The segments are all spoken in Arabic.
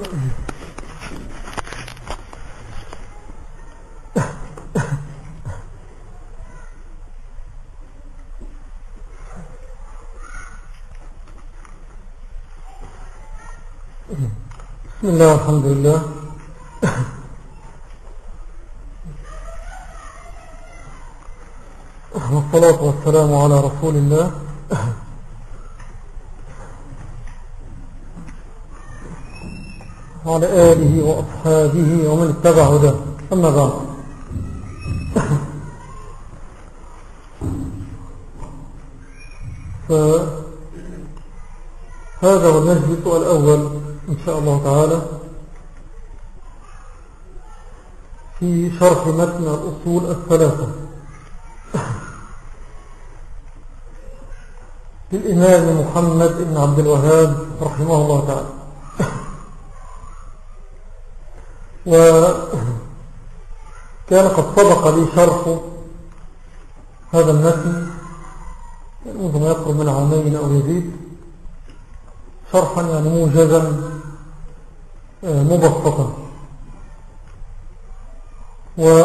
بسم الله والحمد لله والصلاة والسلام على رسول الله وعلى آله وأصحابه ومن اتبع هداه أما بعد. فهذا هو المجلس الأول إن شاء الله تعالى. في شرح متن الأصول الثلاثة. للإمام محمد بن عبد الوهاب رحمه الله تعالى. وكان قد سبق لي شرح هذا المتن منذ ما يقرب من عامين أو يزيد شرحا يعني موجزا آه، مبسطا. و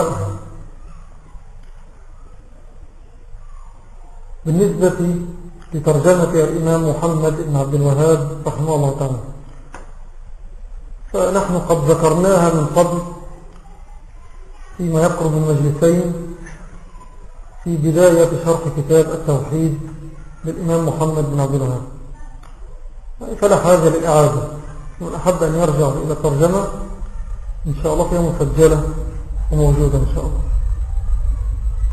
بالنسبة لترجمة الإمام محمد بن عبد الوهاب رحمه الله تعالى فنحن قد ذكرناها من قبل فيما يقرب من مجلسين في بداية شرح كتاب التوحيد للإمام محمد بن عبد الوهاب. فلا حاجة للإعادة من أحب أن يرجع إلى الترجمة إن شاء الله فيها مسجلة وموجودة إن شاء الله.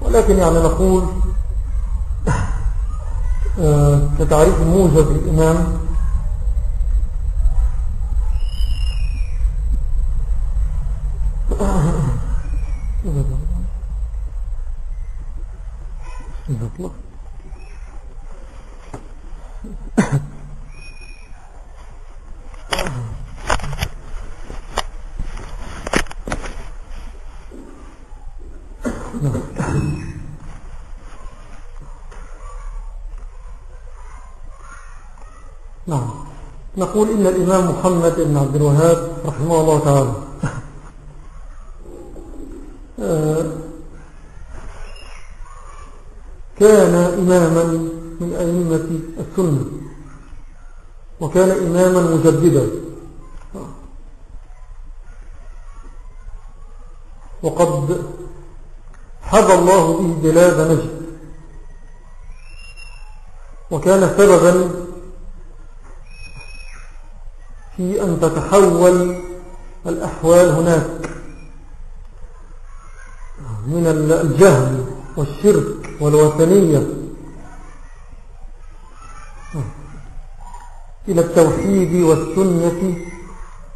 ولكن يعني نقول آه، كتعريف موجز الإمام نعم نقول إن الإمام محمد بن عبد الوهاب رحمه الله تعالى. آه، كان إماما من أئمة السنة وكان إماما مجددا. وقد حظى الله به بلاد نجد وكان سببا في أن تتحول الأحوال هناك من الجهل والشرك والوثنية إلى التوحيد والسنة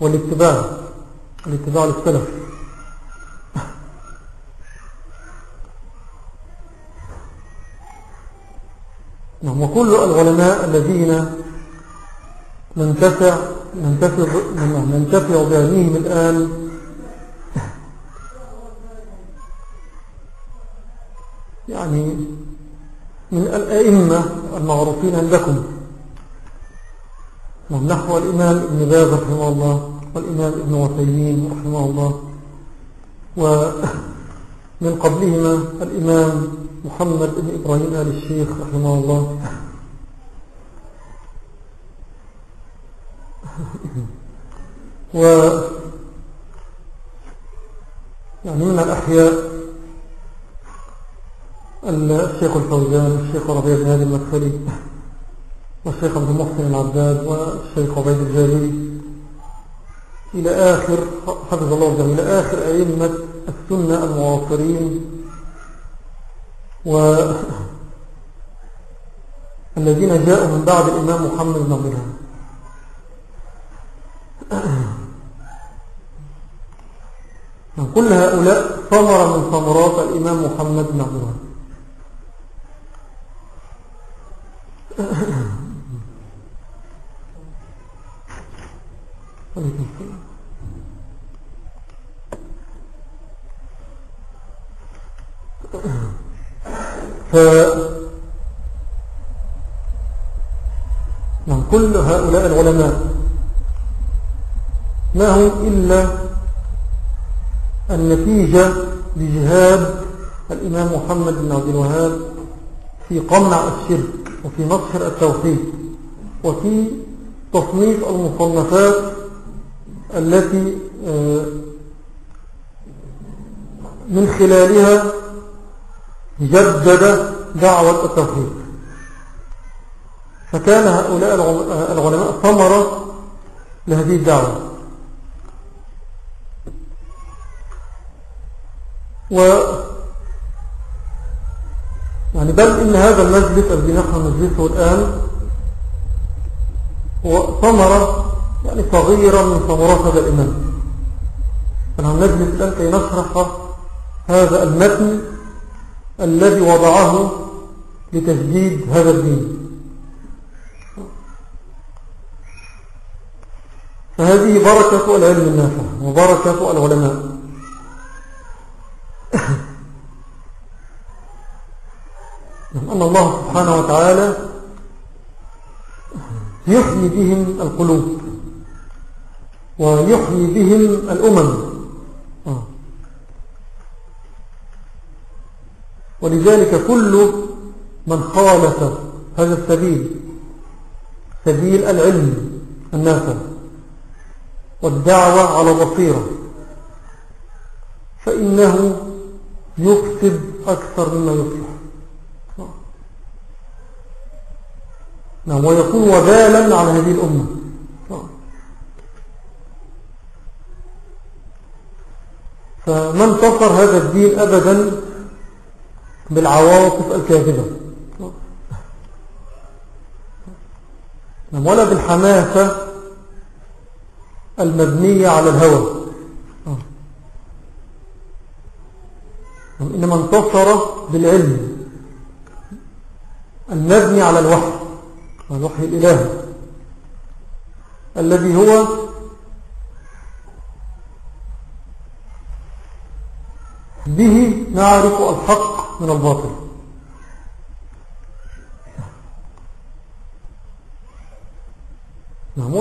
والاتباع الاتباع للسلف. نعم وكل العلماء الذين ننتفع ننتفع بعلمهم الآن يعني من الأئمة المعروفين عندكم. نحو الإمام ابن باز رحمه الله والإمام ابن وثيمين رحمه الله. ومن قبلهما الإمام محمد بن إبراهيم آل الشيخ رحمه الله. و يعني من الأحياء الشيخ الفوزان الشيخ ربيع بن هادي المدخلي والشيخ عبد المحسن العباد والشيخ عبيد الجابري إلى آخر حفظ الله جميع إلى آخر أئمة السنة المعاصرين والذين جاءوا من بعد الإمام محمد بن عبد كل هؤلاء ثمرة من ثمرات الإمام محمد بن عبد نعم كل هؤلاء العلماء ما هو إلا النتيجة لجهاد الإمام محمد بن عبد الوهاب في قمع الشرك وفي نصر التوحيد وفي تصنيف المصنفات التي آه، من خلالها جدد دعوة التوحيد. فكان هؤلاء العلماء ثمرة لهذه الدعوة. و يعني بل إن هذا المجلس الذي نحن نجلسه الآن هو ثمرة يعني صغيرة من ثمرات هذا الإمام. فنحن نجلس الآن كي نشرح هذا المتن الذي وضعه لتجديد هذا الدين. فهذه بركة العلم النافع وبركة العلماء. أن الله سبحانه وتعالى يحيي بهم القلوب ويحيي بهم الأمم آه. ولذلك كل من خالف هذا السبيل سبيل العلم النافع والدعوة على بصيرة فإنه يفسد أكثر مما يصلح نعم ويكون وبالا على هذه الأمة. فما انتصر هذا الدين أبدا بالعواطف الكاذبة. نعم، ولا بالحماسة المبنية على الهوى نعم، إنما انتصر بالعلم. المبني على الوحي الوحي الإلهي. الذي هو به نعرف الحق من الباطل. نعم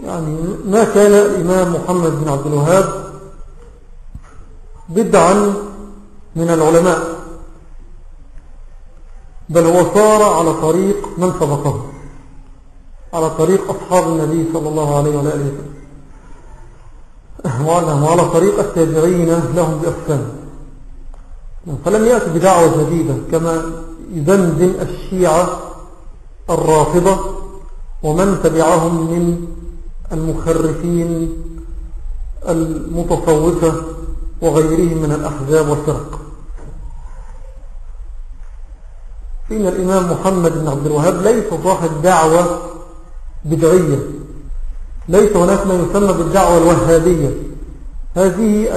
يعني ما كان الإمام محمد بن عبد الوهاب بدعا من العلماء. بل هو صار على طريق من سبقه على طريق أصحاب النبي صلى الله عليه وآله وسلم. وعلى طريق التابعين لهم بأحسان. فلم يأتي بدعوة جديدة كما يدندن الشيعة الرافضة ومن تبعهم من المخرفين المتصوفة وغيرهم من الأحزاب والفرق. فإن الإمام محمد بن عبد الوهاب ليس صاحب دعوة بدعية. ليس هناك ما يسمى بالدعوة الوهابية. هذه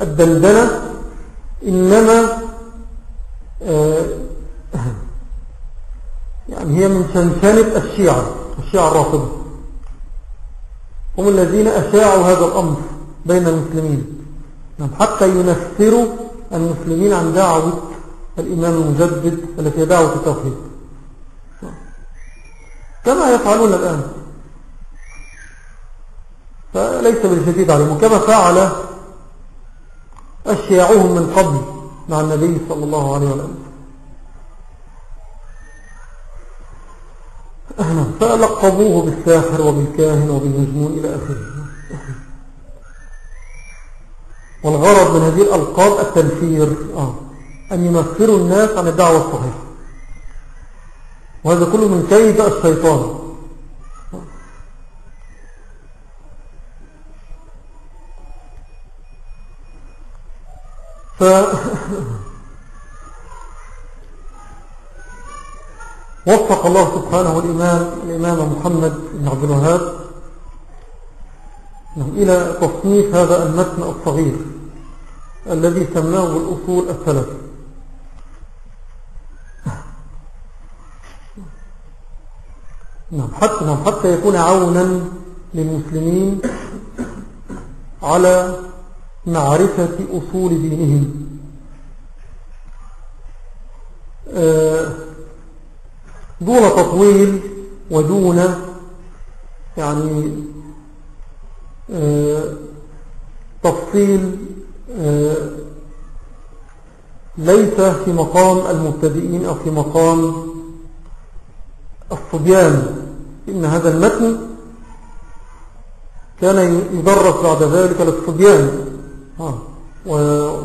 الدندنة إنما آه، يعني هي من شنشنة الشيعة الشيعة الرافضة. هم الذين أشاعوا هذا الأمر. بين المسلمين. نعم، حتى ينفروا المسلمين عن دعوة الإمام المجدد التي هي دعوة التوحيد. كما يفعلون الآن. فليس بالجديد عليهم. وكما فعل أشياعهم من قبل مع النبي صلى الله عليه وسلم. فلقبوه بالساحر وبالكاهن وبالمجنون إلى آخره. والغرض من هذه الألقاب التنفير آه. أن يمثلوا الناس عن الدعوة الصحيحة وهذا كله من كيد الشيطان ف وفق الله سبحانه الإمام, الإمام محمد بن عبد الوهاب إلى تصنيف هذا المتن الصغير الذي سماه الأصول الثلاث نعم حتى, نعم حتى يكون عونا للمسلمين على معرفة أصول دينهم. آه، دون تطويل ودون يعني آه، تفصيل ليس في مقام المبتدئين أو في مقام الصبيان. إن هذا المتن كان يدرس بعد ذلك للصبيان و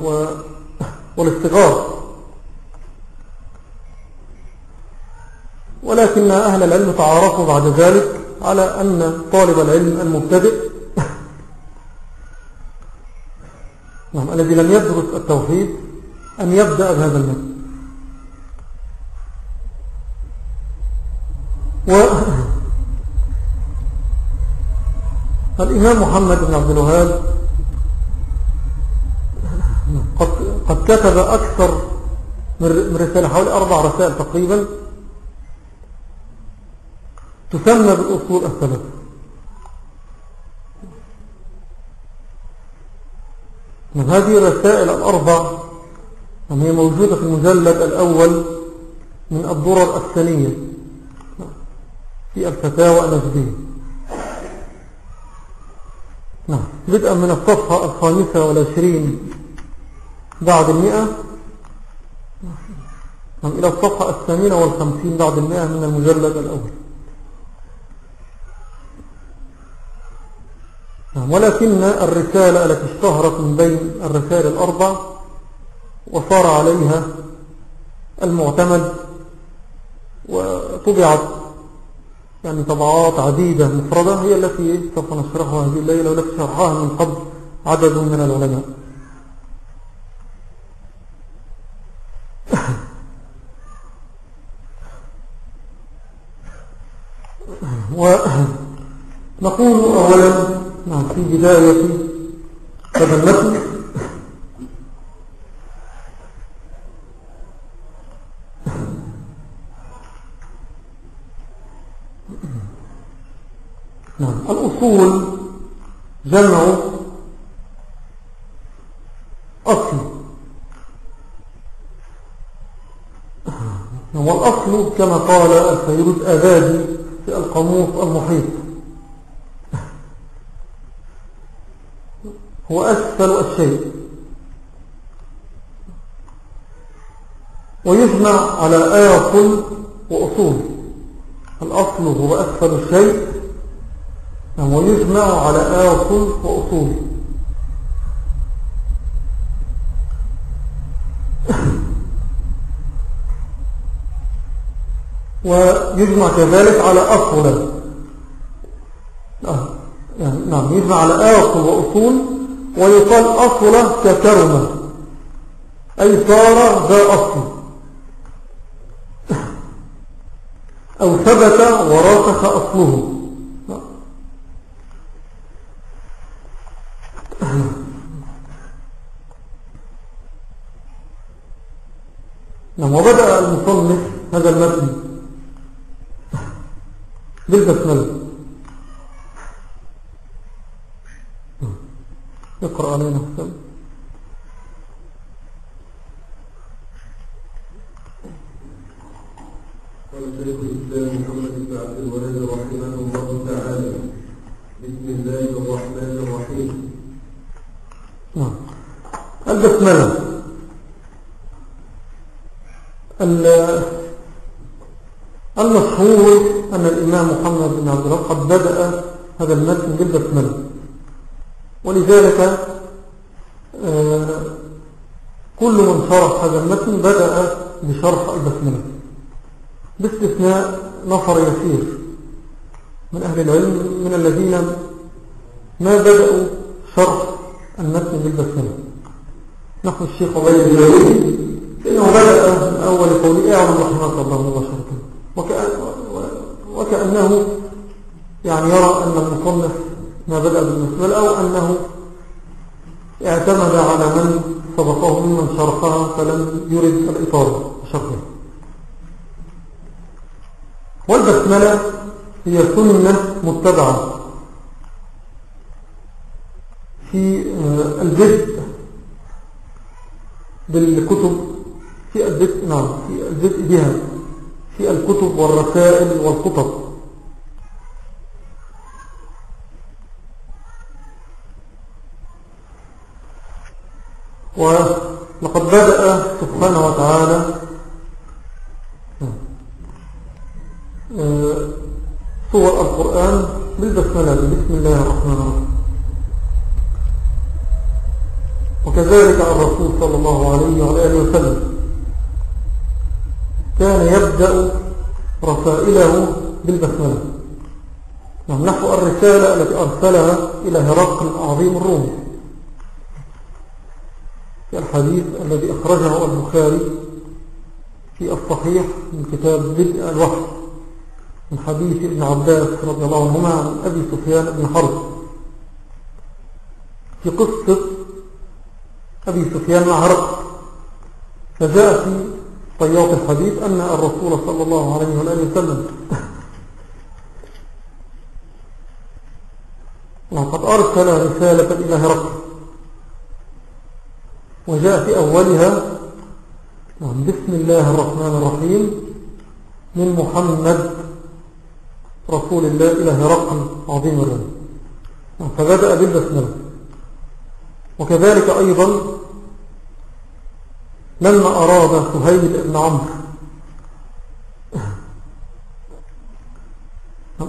و والاستغاث ولكن أهل العلم تعارفوا بعد ذلك على أن طالب العلم المبتدئ نعم الذي لم يدرس التوحيد أن يبدأ بهذا المثل و الإمام محمد بن عبد الوهاب قد, قد كتب أكثر من رسالة حوالي أربع رسائل تقريبا تسمى بالأصول الثلاثة من هذه الرسائل الأربع هي موجودة في المجلد الأول من الضرر الثانية في الفتاوى النجدية نعم. بدءا من الصفحة الخامسة والعشرين بعد المئة. نعم. إلى الصفحة الثامنة والخمسين بعد المئة من المجلد الأول. ولكن الرسالة التي اشتهرت من بين الرسائل الأربع وصار عليها المعتمد وطبعت يعني طبعات عديدة مفردة هي التي سوف نشرحها هذه الليلة والتي شرحها من قبل عدد من العلماء. ونقول أولا نعم في بداية هذا المثل نعم. الأصول جمع أصل. نعم، والأصل كما قال الفيروز أبادي في القاموس المحيط. هو أسفل الشيء. ويجمع على آصل وأصول. الأصل هو أسفل الشيء ويجمع على آصل وأصول. ويجمع كذلك على أصل. يعني نعم يجمع على آصل وأصول. ويقال أصل ككرمة أي صار ذا أصل. أو ثبت وراسخ أصله. نعم وبدأ المصنف هذا المبني بالبسملة. اقرأ علينا. حسن قال شيخ الإسلام محمد بن عبد الوهاب رحمه الله تعالى. بسم الله الرحمن الرحيم. نعم. البسملة. المشهور أن الإمام محمد بن عبد الوهاب قد بدأ هذا المتن بالبسملة. ولذلك آه، كل من شرح هذا المتن بدأ بشرح البسملة. باستثناء نفر يسير من أهل العلم من الذين ما بدأوا شرح المتن بالبسملة. نحن الشيخ عبيد الجويري إنه بدأ من أول قوله اعلم رحمة الله مباشرة وكأن وكأنه يعني يرى أن المصنف ما بدأ بالمسمل أو أنه اعتمد على من سبقه ممن شرحها فلم يرد الإطارة شرحها والبسملة هي سنة متبعة في آه، البدء بالكتب في البدء نعم في البدء بها في الكتب والرسائل والخطب ولقد بدأ سبحانه وتعالى آه، صور القرآن بالبسملة بسم الله الرحمن الرحيم. وكذلك الرسول صلى الله عليه وآله وسلم كان يبدأ رسائله بالبسملة. نحو الرسالة التي أرسلها إلى هرقل عظيم الروم. في الحديث الذي أخرجه البخاري في الصحيح من كتاب بدء الوحي من حديث ابن عباس رضي الله عنهما عن أبي سفيان بن حرب. في قصة أبي سفيان مع هرقل فجاء في طيات الحديث أن الرسول صلى الله عليه وآله وسلم وقد أرسل رسالة إلى هرقل. وجاء في أولها نعم، بسم الله الرحمن الرحيم. من محمد رسول الله إلى هرقل عظيم الرحيم نعم، فبدأ بالبسملة. وكذلك أيضا لما أراد سهيل بن عمرو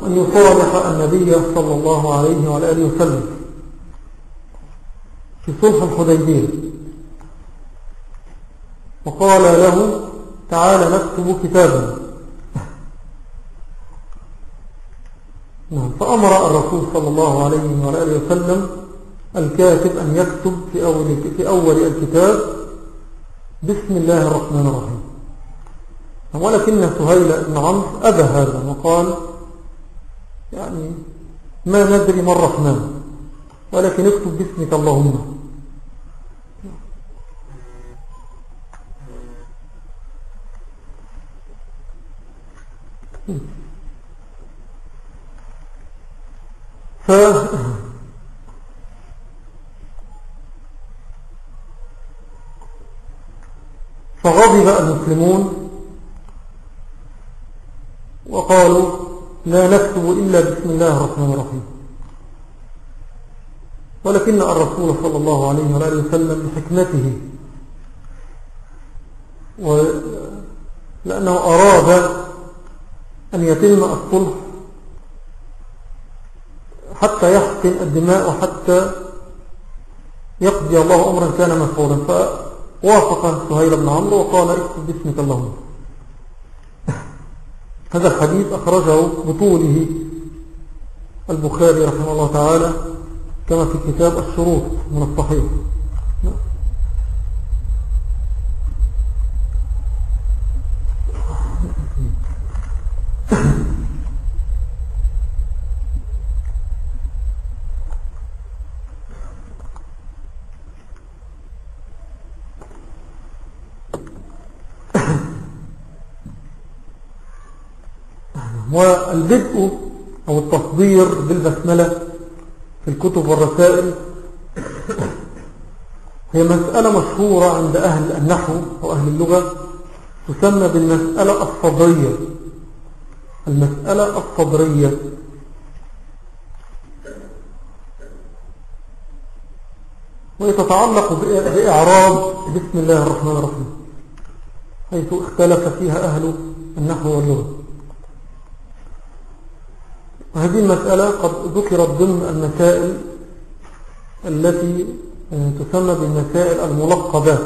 أن يصالح النبي صلى الله عليه وآله وسلم في صلح الحديبية. وقال له تعال نكتب كتابا نعم فأمر الرسول صلى الله عليه وآله وسلم الكاتب أن يكتب في أول, في أول الكتاب بسم الله الرحمن الرحيم. ولكن سهيل بن عمرو أبى هذا وقال يعني ما ندري ما الرحمن ولكن اكتب باسمك اللهم. ف فغضب المسلمون وقالوا لا نكتب إلا بسم الله الرحمن الرحيم. ولكن الرسول صلى الله عليه وآله وسلم بحكمته لأنه أراد أن يتم الصلح حتى يحقن الدماء وحتى يقضي الله أمرا كان مفعولا. فوافق سهيل بن عمرو وقال اكتب باسمك اللهم. هذا الحديث أخرجه بطوله البخاري رحمه الله تعالى كما في كتاب الشروط من الصحيح. والبدء أو التصدير بالبسملة في الكتب والرسائل هي مسألة مشهورة عند أهل النحو أو أهل اللغة تسمى بالمسألة الصدرية. المسألة الصدرية. وهي تتعلق بإعراب بسم الله الرحمن الرحيم حيث اختلف فيها أهل النحو واللغة. وهذه المسألة قد ذكرت ضمن المسائل التي تسمى بالمسائل الملقبات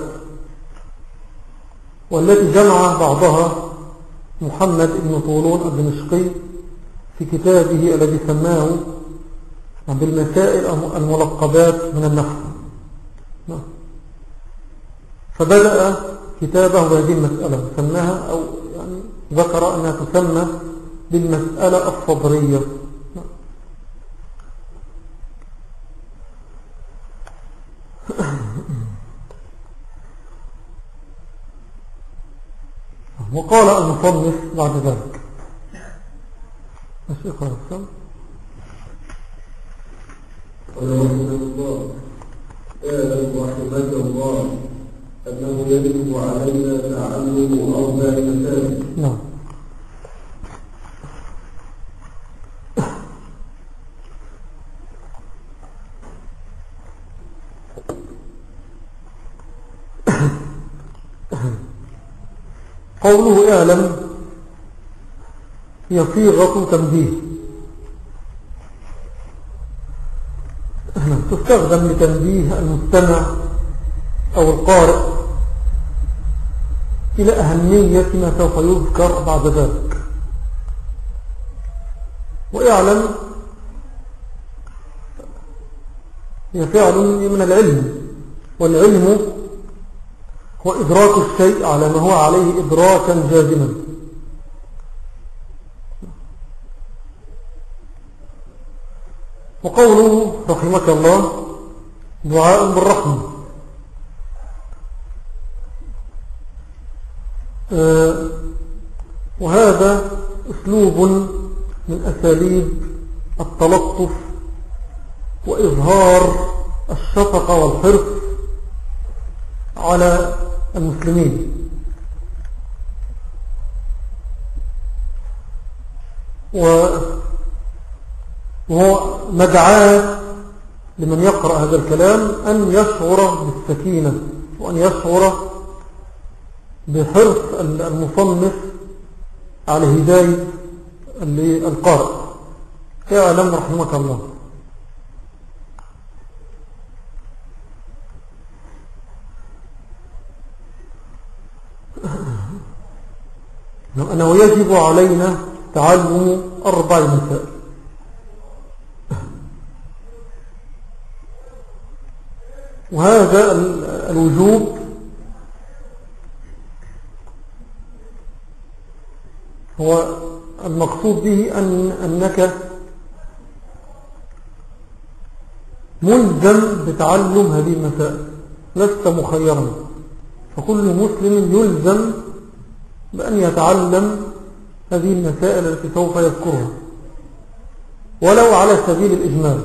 والتي جمع بعضها محمد بن طولون الدمشقي في كتابه الذي سماه بالمسائل الملقبات من النحو. فبدأ كتابه بهذه المسألة سماها أو يعني ذكر أنها تسمى بالمسألة الصبرية. وقال المصنف بعد ذلك. الشيخ الرسول رحمه الله اعلم رحمك الله أنه يجب علينا تعلم أربع مسائل نعم. قوله اعلم هي صيغة تنبيه تستخدم لتنبيه المستمع أو القارئ إلى أهمية ما سوف يذكر بعد ذلك. ويعلم هي فعل من العلم والعلم هو إدراك الشيء على ما هو عليه إدراكا جازما. وقوله رحمك الله دعاء بالرحمة. آه، وهذا أسلوب من أساليب التلطف وإظهار الشفقة والحرص على المسلمين. وهو مدعاة لمن يقرأ هذا الكلام أن يشعر بالسكينة وأن يشعر بحرص المصنف على هداية القارئ اعلم رحمك الله. أنه يجب علينا تعلم أربع مسائل. وهذا الوجوب هو المقصود به أن أنك ملزم بتعلم هذه المسائل لست مخيرا. فكل مسلم يلزم بأن يتعلم هذه المسائل التي سوف يذكرها. ولو على سبيل الإجمال.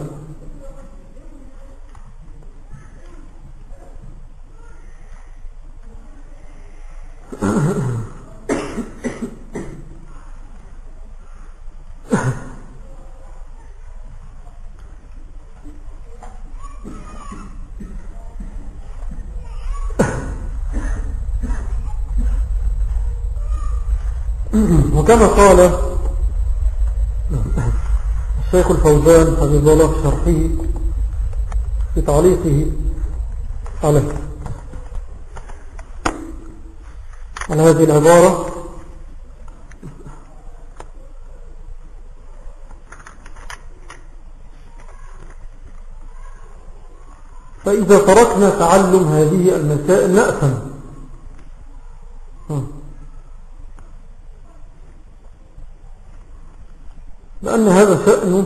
وكما قال الشيخ الفوزان حبيب الله في شرحه في تعليقه عليه على هذه العبارة. فإذا تركنا تعلم هذه المسائل نأثم لأن هذا شأن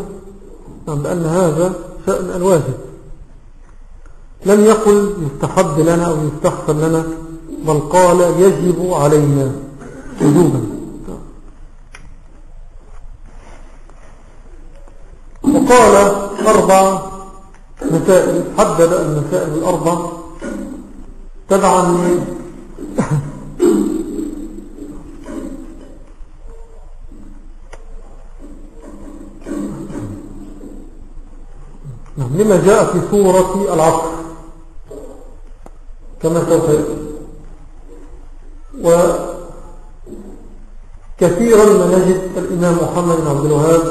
نعم لأن هذا شأن الواجب لم يقل يستحب لنا أو يستحسن لنا بل قال يجب علينا وجوبا وقال أربع مسائل حدد المسائل الأربع تبعا نعم لما جاء في سورة العصر. كما سوف وكثيرا ما نجد الإمام محمد بن عبد الوهاب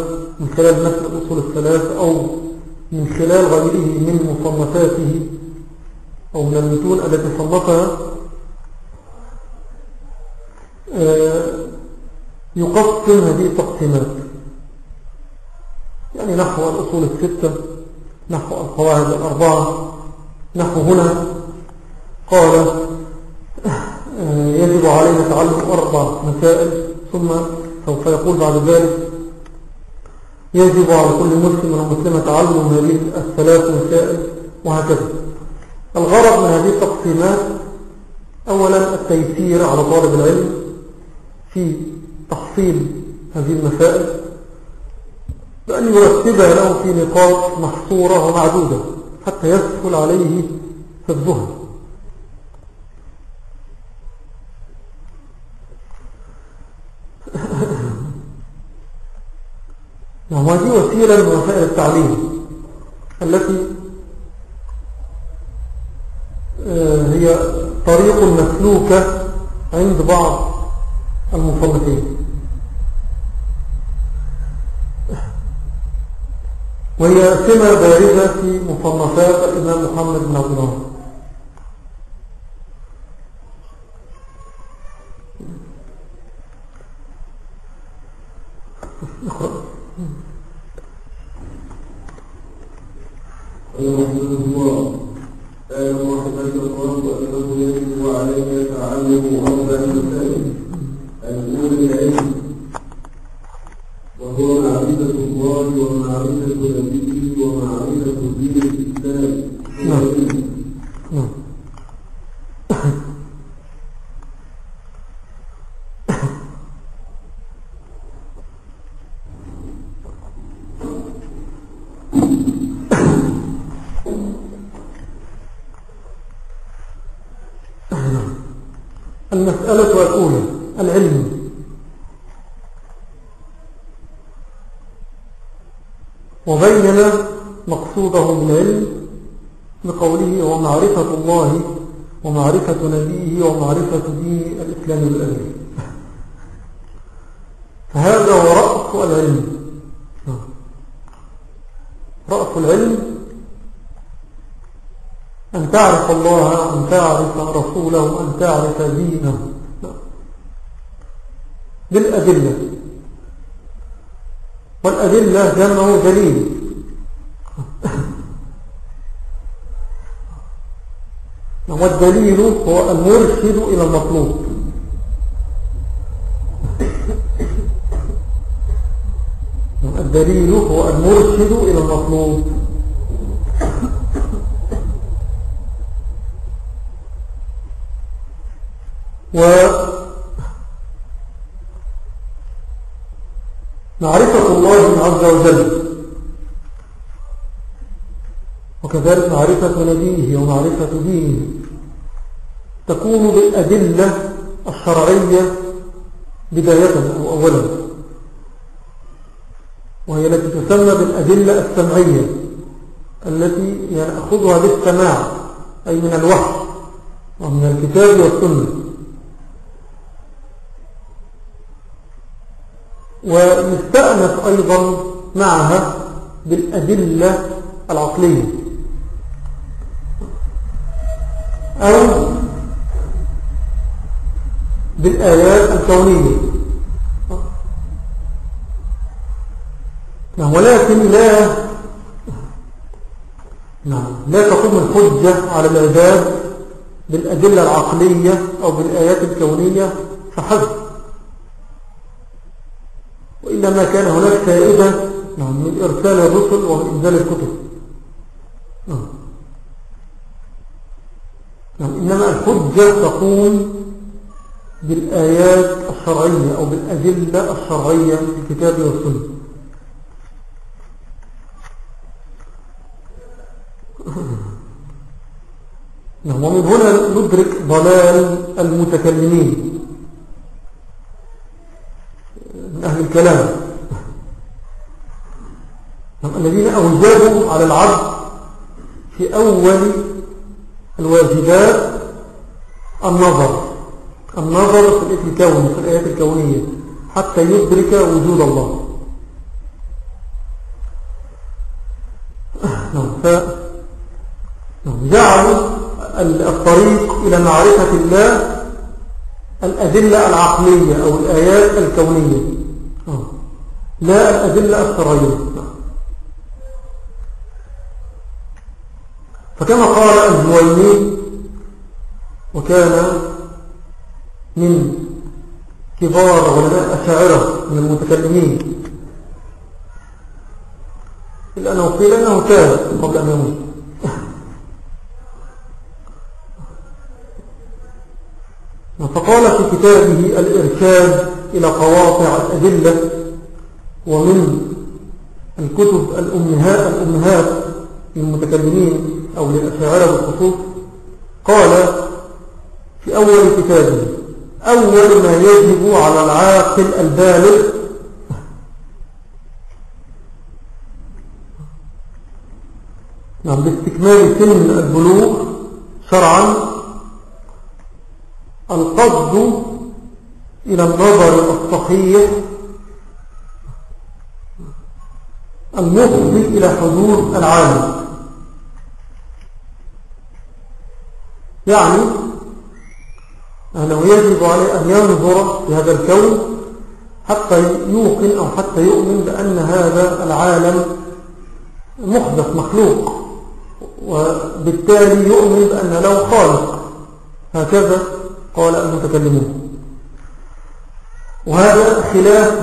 من خلال مثل الأصول الثلاث أو من خلال غيره من مصنفاته أو من المتون التي صنفها آه، يقسم هذه التقسيمات. يعني نحو الأصول الستة نحو القواعد الأربعة نحو هنا. قال يجب علينا تعلم أربع مسائل ثم سوف يقول بعد ذلك يجب على كل مسلم ومسلمة تعلم هذه الثلاث مسائل وهكذا. الغرض من هذه التقسيمات أولا التيسير على طالب العلم في تحصيل هذه المسائل بأن يرتبها له في نقاط محصورة ومعدودة حتى يسهل عليه حفظها نعم هذه وسيلة من وسائل التعليم التي آه، هي طريق مسلوكة عند بعض المصنفين. وهي سمة بارزة في مصنفات الإمام محمد بن عبد الله أعلم رحمك الله أنه يجب عليك تعلم أربع مسائل الأولى العلم وهو معرفة الله ومعرفة نبيه ومعرفة دين الإسلام نعم نعم المسألة الأولى العلم وبين مقصوده بالعلم بقوله ومعرفة الله ومعرفة نبيه ومعرفة دين الإسلام بالأهل فهذا هو رأس العلم. رأس العلم أن تعرف الله أن تعرف رسوله أن تعرف دينه. بالأدلة. والأدلة جمع دليل. والدليل هو المرشد إلى المطلوب. الدليل هو المرشد إلى المطلوب. و معرفة نبيه ومعرفة دينه. تكون بالأدلة الشرعية بداية أو أولا. وهي التي تسمى بالأدلة السمعية التي يأخذها بالسماع أي من الوحي ومن الكتاب والسنة. ويستأنف أيضا معها بالأدلة العقلية. بالآيات الكونية نعم ولكن لا نعم لا تقوم الحجة على العباد بالأدلة العقلية أو بالآيات الكونية فحسب. وإلا ما كان هناك فائدة نعم من إرسال الرسل ومن إنزال الكتب. نعم. نعم إنما الحجة تقوم بالآيات الشرعية أو بالأدلة الشرعية في الكتاب والسنة. نعم ومن هنا ندرك ضلال المتكلمين. أهل الكلام. الذين أوجبوا على العبد في أول الواجبات النظر. النظر في الإثم الكوني في الآيات الكونية حتى يدرك وجود الله. نعم ف نعم، جعلوا الطريق إلى معرفة الله الأدلة العقلية أو الآيات الكونية. آه. لا الأدلة الشرعية فكما قال الزويني وكان من كبار علماء الشاعرة من المتكلمين. إلا أنه قيل أنه تاب قبل أن يموت. فقال في كتابه الإرشاد إلى قواطع الأدلة ومن الكتب الأمهات, الأمهات للمتكلمين أو للأشاعرة بالخصوص قال في أول كتابه أول ما يجب على العاقل البالغ نعم باستكمال سن البلوغ شرعا القصد إلى النظر الصحيح المفضي إلى حدود العالم. يعني أنه يجب عليه أن ينظر في هذا الكون حتى يوقن أو حتى يؤمن بأن هذا العالم محدث مخلوق وبالتالي يؤمن بأن له خالق. هكذا قال المتكلمون. وهذا خلاف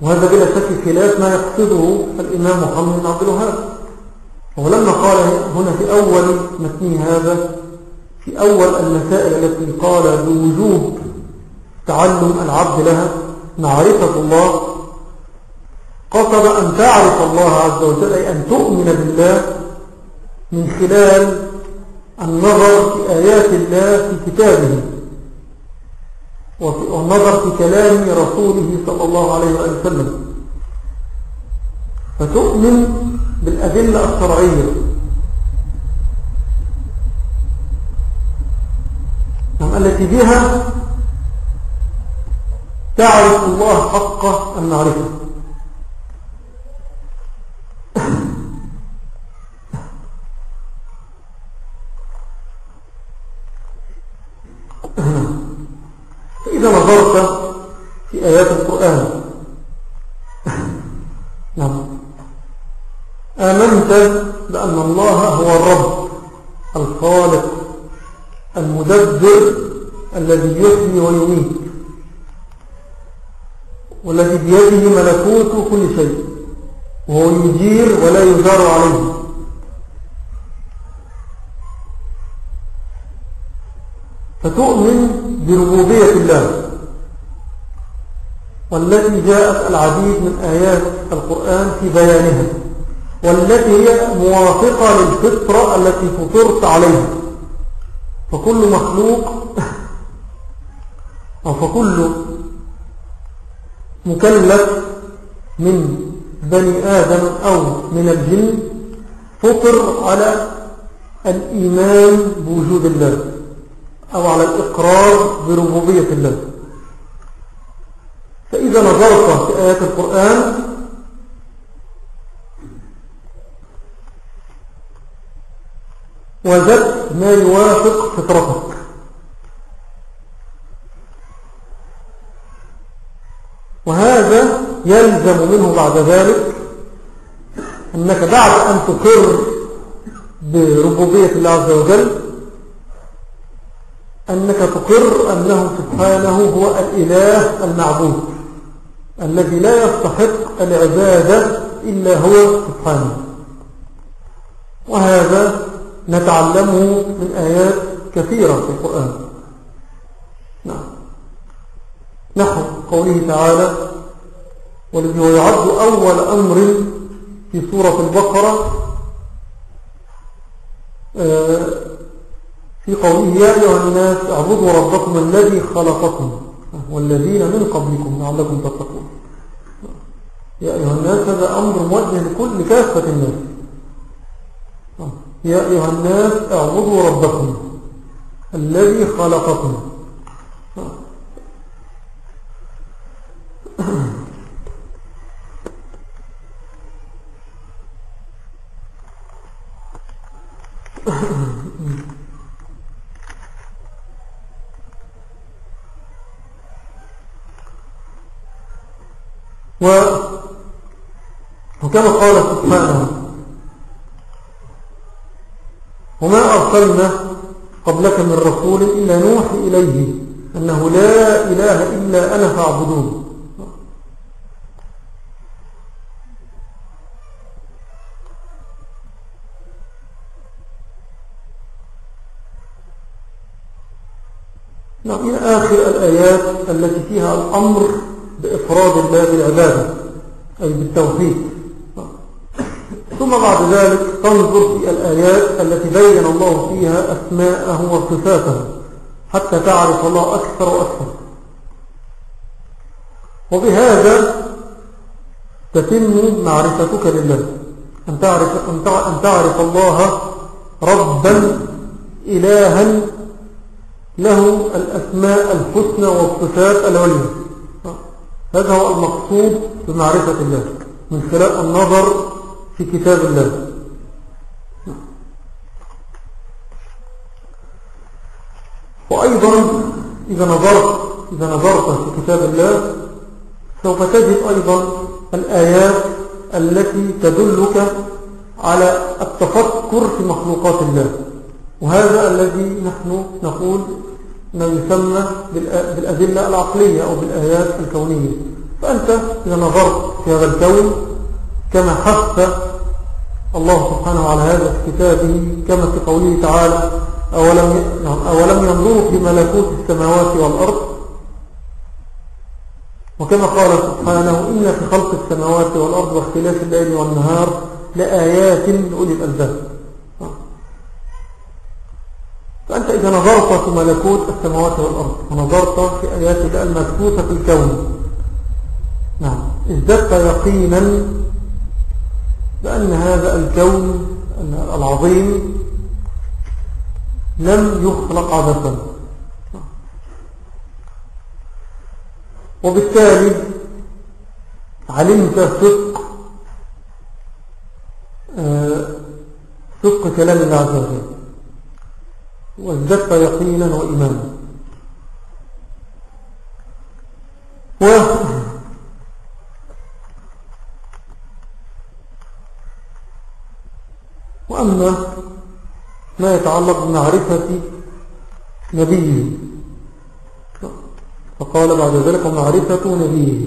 وهذا بلا شك خلاف ما يقصده الإمام محمد بن عبد الوهاب. ولما قال هنا في أول متن هذا في أول المسائل التي قال بوجوب تعلم العبد لها معرفة الله قصد أن تعرف الله عز وجل أي أن تؤمن بالله من خلال النظر في آيات الله في كتابه والنظر في كلام رسوله صلى الله عليه وسلم. فتؤمن بالأدلة الشرعية. التي بها تعرف الله حق المعرفة. فإذا نظرت في آيات القرآن نعم آمنت بأن الله هو الرب الخالق. المدبر الذي يحيي ويميت والذي بيده ملكوت كل شيء وهو يجير ولا يجار عليه. فتؤمن بربوبية الله والتي جاءت العديد من آيات القرآن في بيانها والتي هي موافقة للفطرة التي فطرت عليها. فكل مخلوق أو فكل مكلف من بني آدم أو من الجن فطر على الإيمان بوجود الله أو على الإقرار بربوبية الله. فإذا نظرت في آيات القرآن وجدت ما يوافق فطرتك. وهذا يلزم منه بعد ذلك أنك بعد أن تقر بربوبية الله عز وجل أنك تقر أنه سبحانه هو الإله المعبود الذي لا يستحق العبادة إلا هو سبحانه. وهذا نتعلمه من آيات كثيرة في القرآن. نعم. نحو قوله تعالى والذي هو يعد أول أمر في سورة البقرة آه، في قوله يا أيها الناس اعبدوا ربكم الذي خلقكم والذين من قبلكم لعلكم تتقون. يا أيها الناس هذا أمر موجه لكل كافة الناس. يا أيها الناس اعبدوا ربكم الذي خلقكم. وكما قال سبحانه وما أرسلنا قبلك من رسول إلا نوحي إليه أنه لا إله إلا أنا فاعبدون. نعم إلى آخر الآيات التي فيها الأمر بإفراد الله بالعبادة أي بالتوحيد. ثم بعد ذلك تنظر في الآيات التي بين الله فيها أسماءه وصفاته حتى تعرف الله أكثر وأكثر. وبهذا تتم معرفتك لله. أن تعرف, أن تعرف الله ربا إلها له الأسماء الحسنى والصفات العليا. هذا هو المقصود بمعرفة الله. من خلال النظر في كتاب الله. وأيضا إذا نظرت, إذا نظرت في كتاب الله سوف تجد أيضا الآيات التي تدلك على التفكر في مخلوقات الله. وهذا الذي نحن نقول ما يسمى بالأدلة العقلية أو بالآيات الكونية. فأنت إذا نظرت في هذا الكون كما حث الله سبحانه على هذا في كتابه كما في قوله تعالى أولم, نعم، أولم ينظروا في ملكوت السماوات والأرض؟ وكما قال سبحانه إن في خلق السماوات والأرض واختلاف الليل والنهار لآيات لأولي الألباب. فأنت إذا نظرت في ملكوت السماوات والأرض ونظرت في آيات الله المكتوبة في الكون. نعم ازددت يقينا بأن هذا الكون العظيم لم يخلق عبثا وبالتالي علمت صدق آه، صدق كلام الله عز وجل. وازددت يقينا وإيمانا. وأما ما يتعلق بمعرفة نبيه. فقال بعد ذلك معرفة نبيه.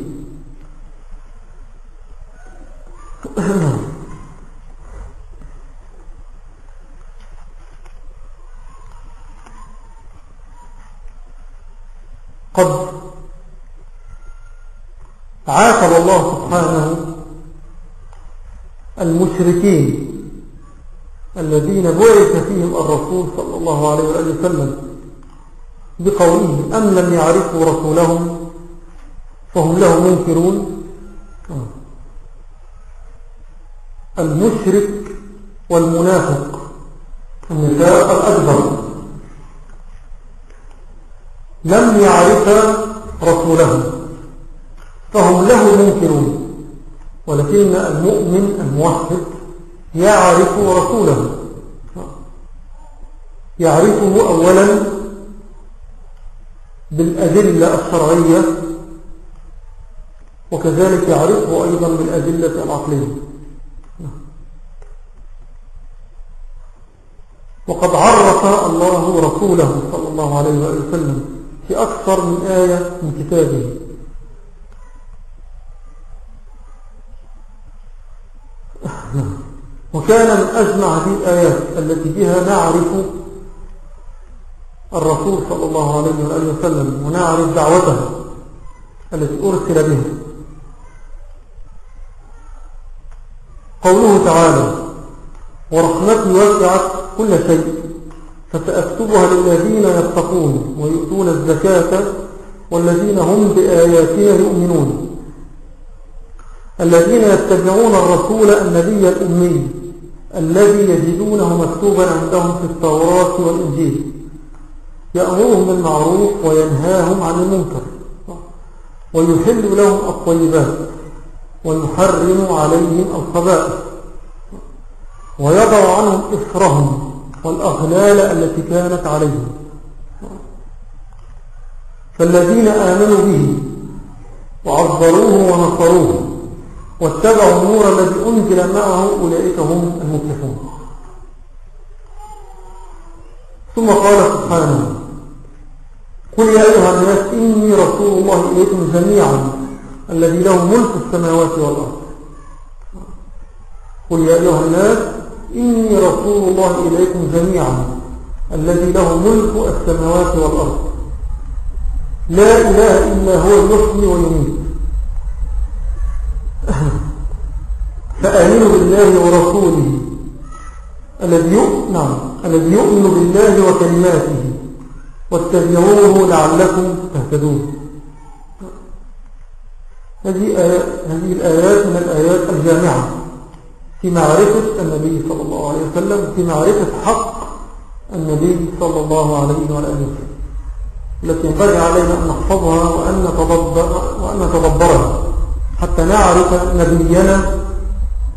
قد عاقب الله سبحانه المشركين الذين بعث فيهم الرسول صلى الله عليه وآله وسلم بقوله أم لم يعرفوا رسولهم فهم له منكرون؟ المشرك والمنافق النساء الأكبر. لم يعرف رسوله فهم له منكرون ولكن المؤمن الموحد يعرف رسوله. يعرفه أولا بالأدلة الشرعية وكذلك يعرفه أيضا بالأدلة العقلية. وقد عرف الله رسوله صلى الله عليه وسلم في أكثر من آية من كتابه. وكان من أجمع هذه الآيات التي بها نعرف الرسول صلى الله عليه وآله وسلم ونعرف دعوته التي أرسل بها قوله تعالى ورحمتي وسعت كل شيء فسأكتبها للذين يتقون ويؤتون الزكاة والذين هم بآياتنا يؤمنون. الذين يتبعون الرسول النبي الأمي الذي يجدونه مكتوبا عندهم في التوراة والإنجيل. يأمرهم بالمعروف وينهاهم عن المنكر. ويحل لهم الطيبات. ويحرم عليهم الخبائث. ويضع عنهم إفرهم والأغلال التي كانت عليهم. فالذين آمنوا به وعظروه ونصروه واتبعوا النور الذي أنزل معه أولئك هم المفلحون. ثم قال سبحانه قل يا أيها الناس إني رسول الله إليكم جميعا الذي له ملك السماوات والأرض. قل يا أيها الناس إني رسول الله إليكم جميعا الذي له ملك السماوات والأرض. لا إله إلا هو يحيي ويميت. فآمنوا بالله ورسوله. الذي نعم الذي يؤمن بالله وكلماته؟ واتبعوه لعلكم تهتدون. هذه هذه الآيات من الآيات الجامعة. في معرفة النبي صلى الله عليه وسلم في معرفة حق النبي صلى الله عليه وسلم. التي ينبغي علينا أن نحفظها وأن نتدبرها. حتى نعرف نبينا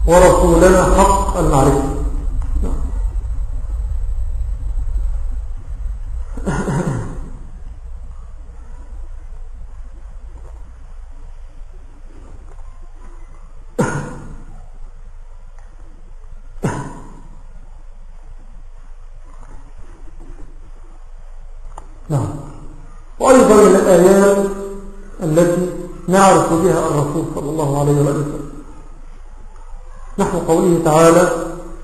ورسولنا حق المعرفة. نعم. وأيضا من الآيات نعرف بها الرسول صلى الله عليه وسلم. نحو قوله تعالى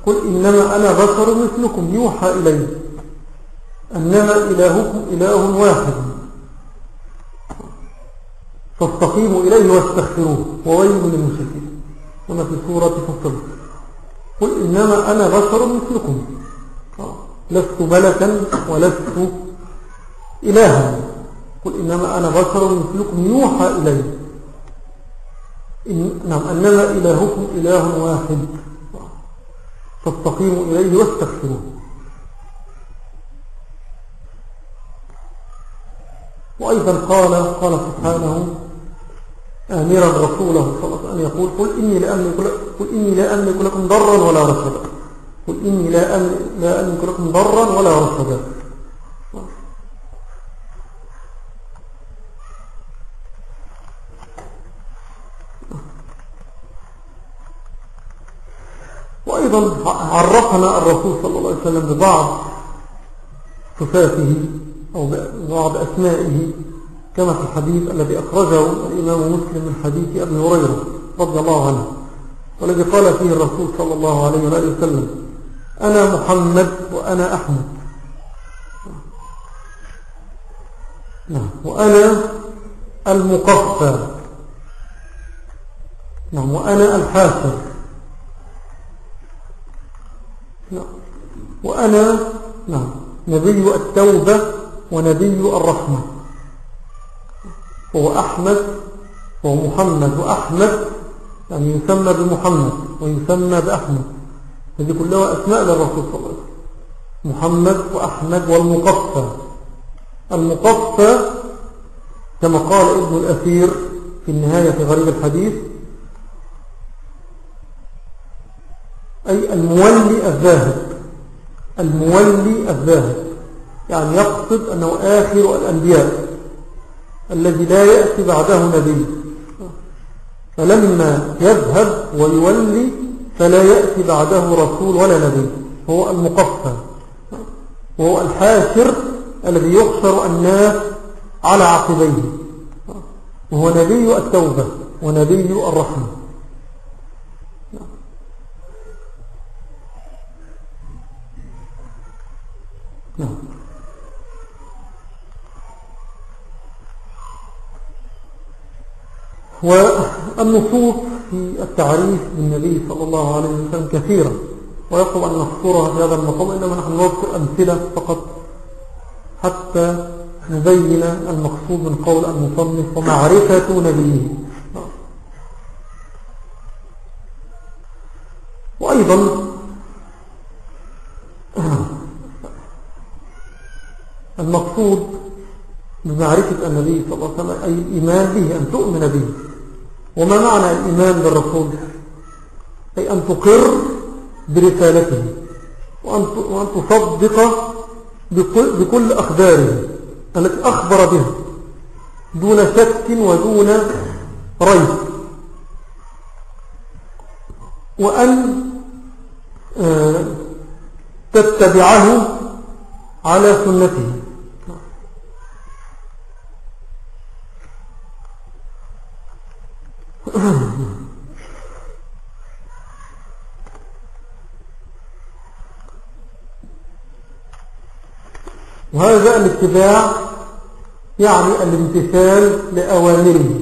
قل إنما أنا بشر مثلكم يوحى إلي أنما إلهكم إله واحد. فاستقيموا إليه واستغفروه وويل للمشركين. هنا في سورة فصل قل إنما أنا بشر مثلكم لست ملكا ولست إلها. قل إنما أنا بشر مثلكم يوحى إلي. إن نعم أنما إلهكم إله واحد. فاستقيموا إليه واستغفروه. وأيضا قال قال سبحانه آمرا رسوله صلى الله عليه وسلم يقول قل إني لا أملك, قل إني لا أملك لكم ضرا ولا رشدا. قل إني لا أملك لكم ضرا ولا رشدا. وأيضا عرفنا الرسول صلى الله عليه وسلم ببعض صفاته أو ببعض أسمائه كما في الحديث الذي أخرجه الإمام مسلم من حديث أبي هريرة رضي الله عنه والذي قال فيه الرسول صلى الله عليه وآله وسلم أنا محمد وأنا أحمد. نعم وأنا المقفى نعم وأنا الحاسر نعم. وأنا نعم. نبي التوبة ونبي الرحمة. هو أحمد وهو محمد وأحمد يعني يسمى بمحمد ويسمى بأحمد. هذه كلها أسماء للرسول صلى الله عليه وسلم. محمد وأحمد والمقفى المقفى كما قال ابن الأثير في النهاية في غريب الحديث أي المولي الذاهب. المولي الذاهب. يعني يقصد أنه آخر الأنبياء الذي لا يأتي بعده نبي. فلما يذهب ويولي فلا يأتي بعده رسول ولا نبي. هو المقفى وهو الحاشر الذي يخسر الناس على عقبيه. وهو نبي التوبة ونبي الرحمة. والنصوص في التعريف بالنبي صلى الله عليه وسلم كثيرة. ويطلب أن نحصرها في هذا المقام إنما نحن نذكر أمثلة فقط حتى نبين المقصود من قول المصنف ومعرفة نبيه وأيضا المقصود بمعرفة النبي صلى الله عليه وسلم أي الإيمان به أن تؤمن به. وما معنى الإيمان بالرسول؟ أي أن تقر برسالته وأن تصدق بكل, أخباره التي أخبر بها دون شك ودون ريب. وأن آه، تتبعه على سنته. وهذا الاتباع يعني الامتثال لأوامره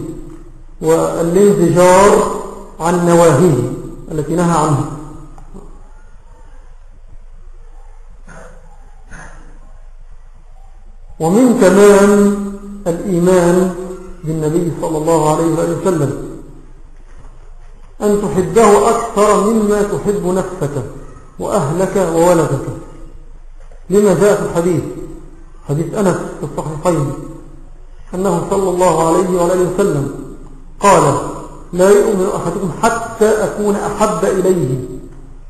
والانزجار عن نواهيه التي نهى عنها. ومن تمام الإيمان بالنبي صلى الله عليه وسلم. أن تحبه أكثر مما تحب نفسك وأهلك وولدك. لما جاء في الحديث حديث أنس في الصحيحين أنه صلى الله عليه وآله وسلم قال لا يؤمن أحدكم حتى أكون أحب إليه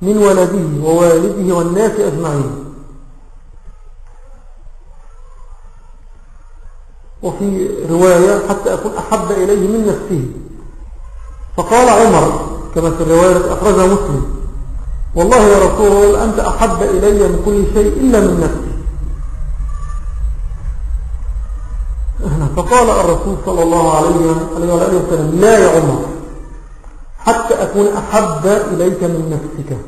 من ولده ووالده والناس أجمعين. وفي رواية حتى أكون أحب إليه من نفسه. فقال عمر كما في الرواية أخرجها مسلم. والله يا رسول الله أنت أحب إلي من كل شيء إلا من نفسي. فقال الرسول صلى الله عليه وسلم لا يا عمر حتى أكون أحب إليك من نفسك.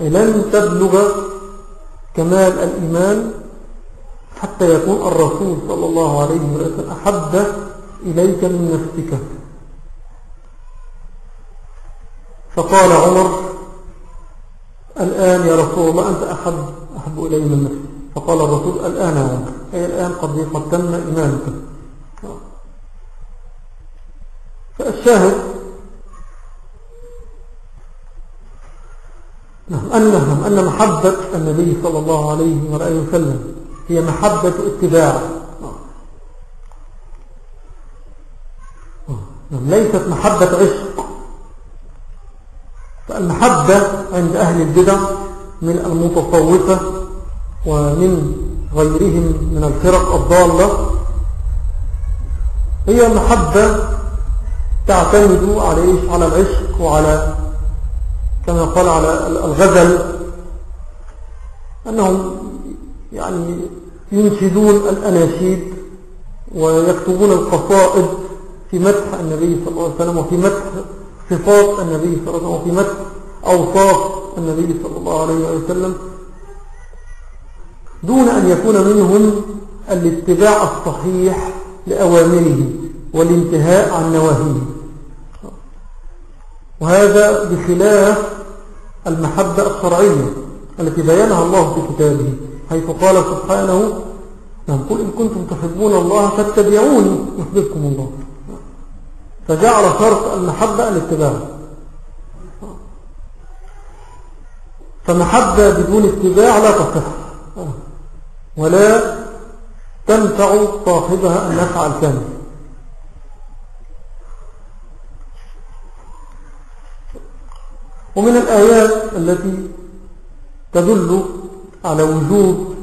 أي لن تبلغ كمال الإيمان حتى يكون الرسول صلى الله عليه وسلم أحب إليك من نفسك. فقال عمر الآن يا رسول الله أنت أحب, أحب إلي من نفسي فقال الرسول الآن يا عمر. أي الآن قد قد تم إيمانك. فالشاهد نعم أنهم أن محبة النبي صلى الله عليه وآله وسلم هي محبة اتباع نعم، ليست محبة عشق. فالمحبة عند أهل البدع من المتصوفة ومن غيرهم من الفرق الضالة هي محبة تعتمد على على العشق وعلى كما قال على الغزل أنهم يعني ينشدون الأناشيد ويكتبون القصائد في مدح النبي صلى الله عليه وسلم وفي مدح صفات النبي صلى الله عليه وسلم وفي مدح أوصاف النبي صلى الله عليه وسلم. دون أن يكون منهم الاتباع الصحيح لأوامره والانتهاء عن نواهيه. وهذا بخلاف المحبة الشرعية التي بينها الله في كتابه حيث قال سبحانه نعم قل إن كنتم تحبون الله فاتبعوني يحببكم الله. فجعل شرط المحبة الاتباع فمحبة بدون اتباع لا تصح ولا تنفع صاحبها النفع الكامل ومن الآيات التي تدل على وجود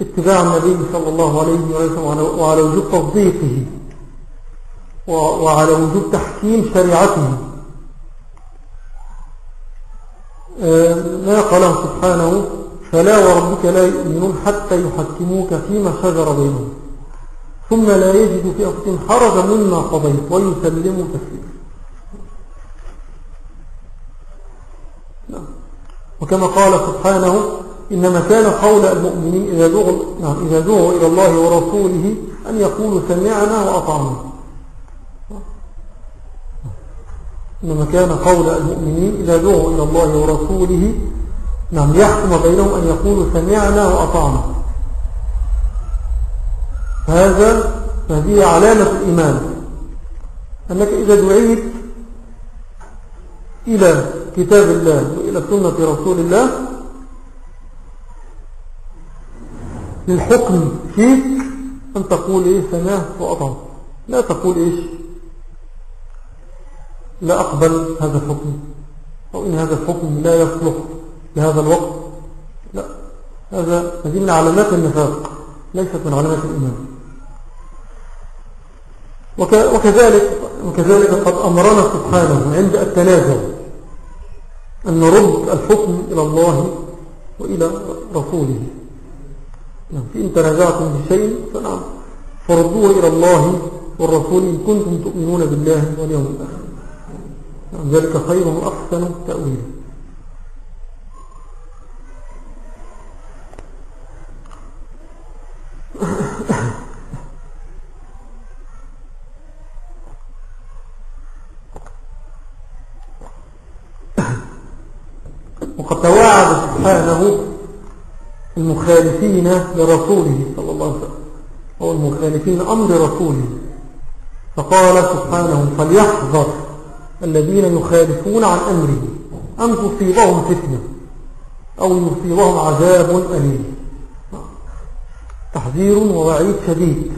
اتباع النبي صلى الله عليه وسلم وعلى وجود تصديقه وعلى وجود تحكيم شريعته. آه، ما قاله سبحانه فلا وربك لا يؤمنون حتى يحكموك فيما شجر بينهم ثم لا يجد في أنفسهم حرجا مما قضيت ويسلموا تسليما نعم. وكما قال سبحانه إنما كان قول المؤمنين إذا دعوا, نعم إلى الله ورسوله أن يقولوا سمعنا وأطعنا. إنما كان قول المؤمنين إذا دعوا إلى الله ورسوله نعم يحكم بينهم أن يقولوا سمعنا وأطعنا. هذا هذه علامة الإيمان. أنك إذا دعيت إلى كتاب الله وإلى سنة رسول الله للحكم فيك أن تقول إيه سمعت وأطعت. لا تقول إيش؟ لا أقبل هذا الحكم. أو إن هذا الحكم لا يصلح في هذا الوقت. لا هذا هذه من علامات النفاق ليست من علامات الإيمان. وكذلك, وكذلك قد أمرنا سبحانه عند التنازع أن نرد الحكم إلى الله وإلى رسوله. يعني في إن تنازعتم بشيء فنعم فردوه إلى الله والرسول إن كنتم تؤمنون بالله واليوم الآخر. ذلك خير وأحسن تأويل. وقد توعد سبحانه المخالفين لرسوله صلى الله عليه وسلم أو المخالفين أمر رسوله فقال سبحانه فليحذر الذين يخالفون عن أمره أن تصيبهم فتنة أو يصيبهم عذاب أليم. تحذير ووعيد شديد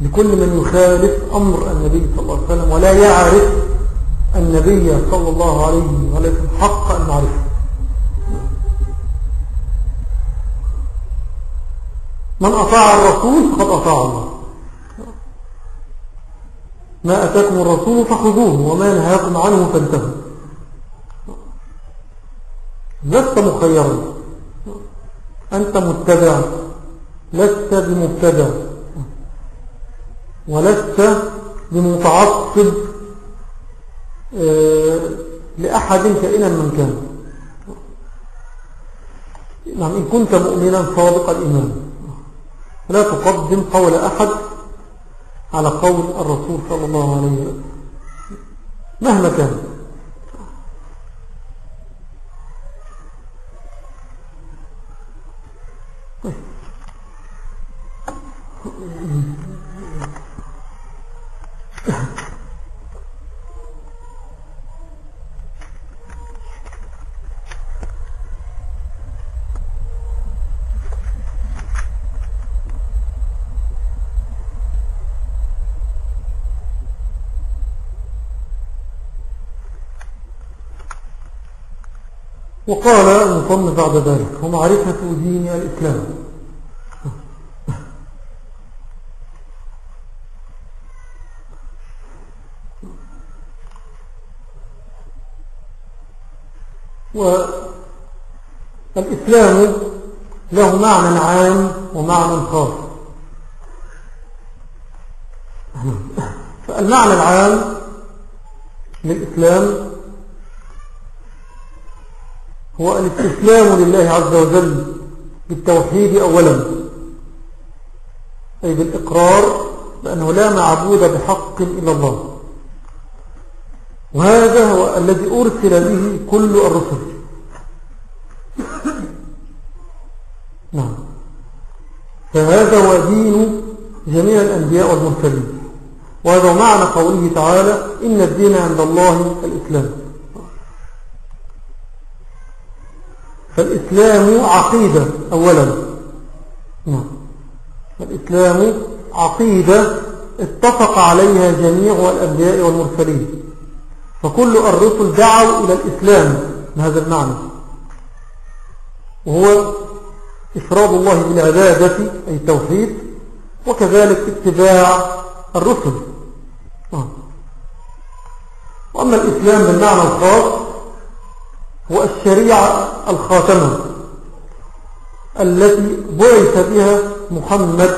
لكل من يخالف أمر النبي صلى الله عليه وسلم ولا يعرف النبي صلى الله عليه وسلم حق المعرفة. من أطاع الرسول فقد أطاع الله. ما أتاكم الرسول فخذوه وما نهاكم عنه فانتهوا. لست مخيرا. أنت متبع لست بمبتدع. ولست بمتعصب آه، لأحد كائنا من كان. نعم إن كنت مؤمنا صادق الإيمان. لا تقدم قول أحد على قول الرسول صلى الله عليه وسلم. مهما كان. وقال المصنف بعد ذلك ومعرفة دين الإسلام. والإسلام له معنى عام ومعنى خاص. فالمعنى العام للإسلام هو الاستسلام لله عز وجل بالتوحيد أولا. أي بالإقرار بأنه لا معبود بحق إلا الله. وهذا هو الذي أرسل به كل الرسل. نعم. فهذا هو دين جميع الأنبياء والمرسلين. وهذا معنى قوله تعالى إن الدين عند الله الإسلام. فالإسلام عقيدة أولا. نعم. الإسلام عقيدة اتفق عليها جميع الأنبياء والمرسلين. فكل الرسل دعوا إلى الإسلام بهذا المعنى. وهو إفراد الله بالعبادة أي التوحيد وكذلك اتباع الرسل. آه. وأما الإسلام بالمعنى الخاص هو الشريعة الخاتمة التي بعث بها محمد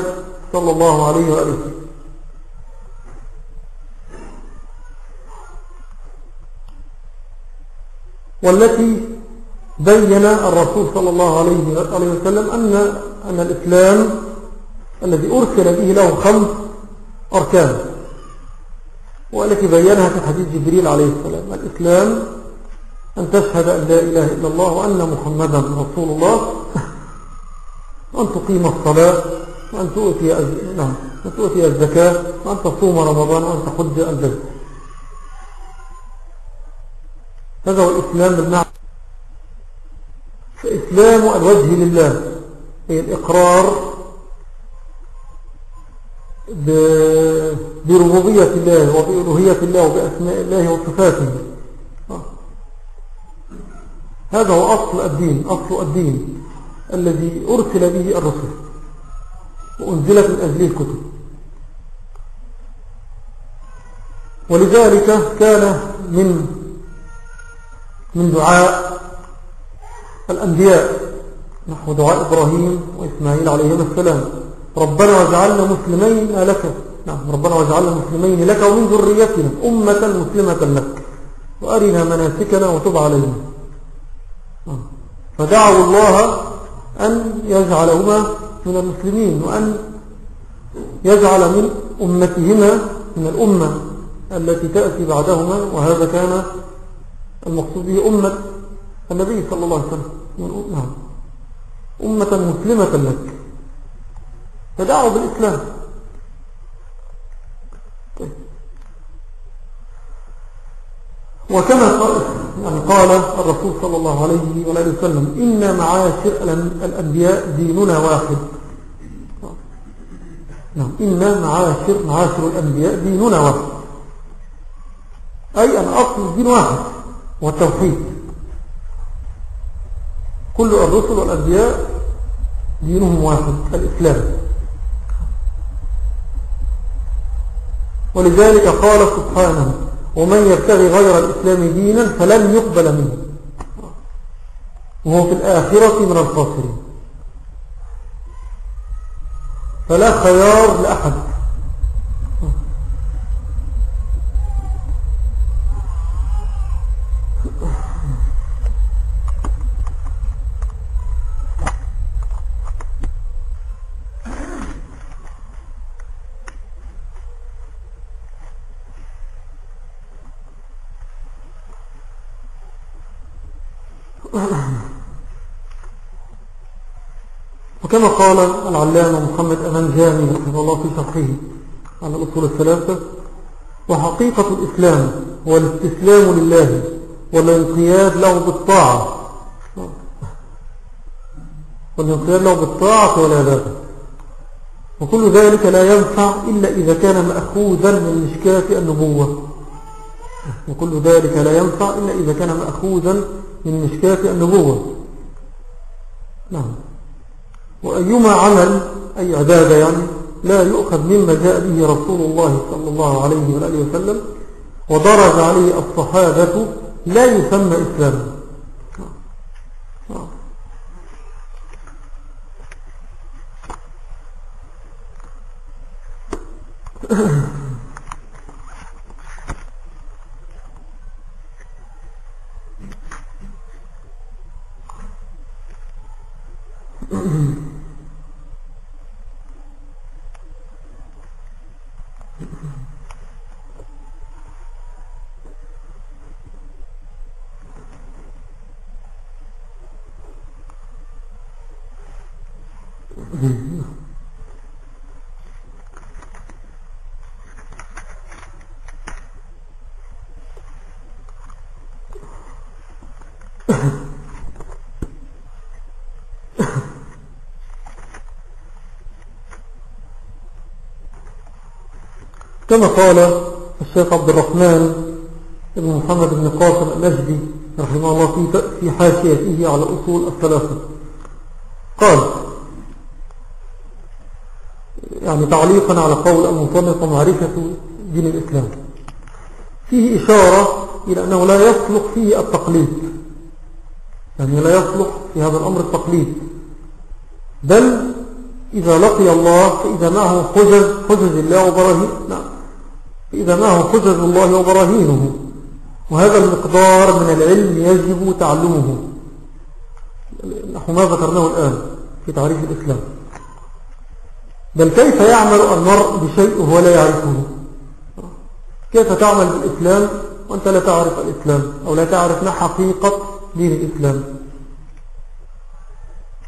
صلى الله عليه وآله. والتي بين الرسول صلى الله عليه وسلم أن, أن الإسلام الذي أرسل به له خمس أركان والتي بينها في حديث جبريل عليه السلام. الإسلام أن تشهد أن لا إله إلا الله وأن محمدا رسول الله وأن تقيم الصلاة وأن تؤتي, نعم تؤتي الزكاة وأن تصوم رمضان وأن تحج البيت. هذا هو الإسلام بالمعنى فإسلام الوجه لله هي الإقرار بربوبية الله وبألوهية الله وبأسماء الله وصفاته. هذا هو أصل الدين أصل الدين الذي أرسل به الرسل وأنزلت من أجله الكتب. ولذلك كان من من دعاء الأنبياء نحو دعاء إبراهيم وإسماعيل عليهما السلام. ربنا واجعلنا مسلمين لك. نعم ربنا واجعلنا مسلمين لك ومن ذريتنا أمة مسلمة لك. وأرنا مناسكنا وتب علينا. فدعوا الله أن يجعلهما من المسلمين وأن يجعل من أمتهما من الأمة التي تأتي بعدهما وهذا كان المقصود به أمة النبي صلى الله عليه وسلم. نعم. أمة مسلمة لك. فدعوا بالإسلام. وكما يعني قال الرسول صلى الله عليه وآله وسلم إن معاشر الأنبياء ديننا واحد. نعم إن معاشر, معاشر الأنبياء ديننا واحد. أي أن أصل الدين واحد والتوحيد. كل الرسل والأنبياء دينهم واحد الإسلام. ولذلك قال سبحانه ومن يبتغي غير الإسلام دينا فلن يقبل منه. وهو في الآخرة من الخاسرين. فلا خيار لأحد. وكما قال العلامة محمد أمان جامي رحمه الله في شرحه على الأصول الثلاثة وحقيقة الإسلام هو الاستسلام لله والانقياد له بالطاعة. والانقياد له بالطاعة والعبادة وكل ذلك لا ينفع إلا إذا كان مأخوذا من مشكاة النبوة. وكل ذلك لا ينفع إلا إذا كان مأخوذا من مشكاة النبوة. نعم. وأيما عمل أي عبادة يعني لا يؤخذ مما جاء به رسول الله صلى الله عليه وآله وسلم ودرج عليه الصحابة لا يسمى إسلاما Mm-hmm. كما قال الشيخ عبد الرحمن بن محمد بن قاسم النجدي رحمه الله في حاشيته على أصول الثلاثة. قال يعني تعليقا على قول المصنف ومعرفة دين الإسلام. فيه إشارة إلى أنه لا يصلح فيه التقليد. يعني لا يصلح في هذا الأمر التقليد. بل إذا لقي الله فإذا معه حجز حجز الله وبراهين نعم. فإذا معه حجز الله وبراهينه وهذا المقدار من العلم يجب تعلمه. نحو ما ذكرناه الآن في تعريف الإسلام. بل كيف يعمل المرء بشيء وهو لا يعرفه؟ كيف تعمل بالإسلام وأنت لا تعرف الإسلام أو لا تعرف ما حقيقة دين الإسلام؟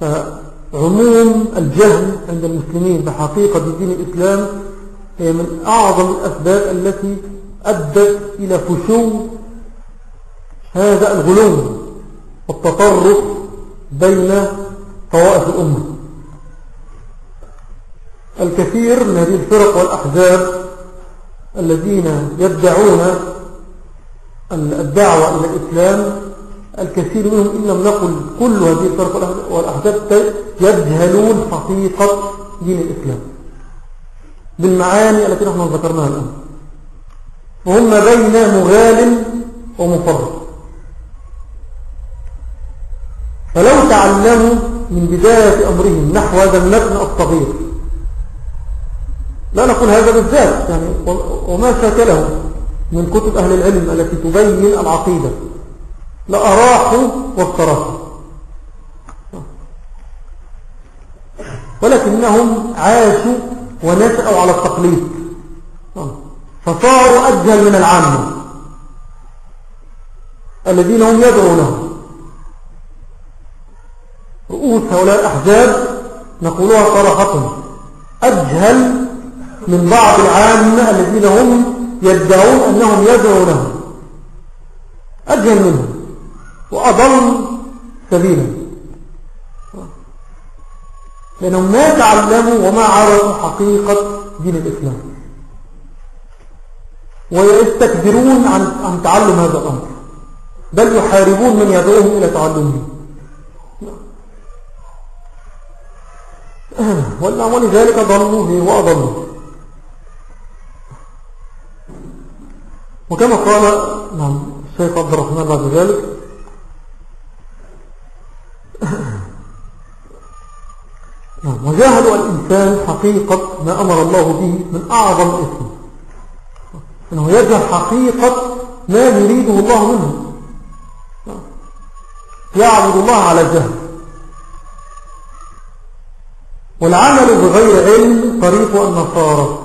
فعموم الجهل عند المسلمين بحقيقة دين الإسلام هي من أعظم الأسباب التي أدت إلى فشو هذا الغلو والتطرف بين طوائف الأمة. الكثير من هذه الفرق والأحزاب الذين يدعون الدعوة إلى الإسلام الكثير منهم إن لم نقل كل هذه الفرق والأحزاب يجهلون حقيقة دين الإسلام. بالمعاني التي نحن ذكرناها الآن. وهم بين مغال ومفرط فلو تعلموا من بداية أمرهم نحو هذا المتن الصغير لا نقول هذا بالذات يعني وما شاكله من كتب أهل العلم التي تبين العقيدة. لأراحوا وافترحوا ولكنهم عاشوا ونشأوا على التقليد. فصاروا أجهل من العامة. الذين هم يدعونهم. رؤوس هؤلاء الأحزاب نقولها صراحة أجهل من بعض العامة الذين هم يدعون أنهم يدعونهم. أجهل منهم. وأضل سبيلا. لأنهم ما تعلموا وما عرفوا حقيقة دين الإسلام. ويستكبرون عن, عن تعلم هذا الأمر. بل يحاربون من يدعوهم إلى تعلمه. ولذلك ضلوا وأضلوا وكما قال نعم الشيخ عبد الرحمن بعد ذلك. وجاهدوا الإنسان حقيقة ما أمر الله به من أعظم اسم أنه يجهل حقيقة ما يريده الله منه. يعبد الله على جهل والعمل بغير علم طريق النصارى.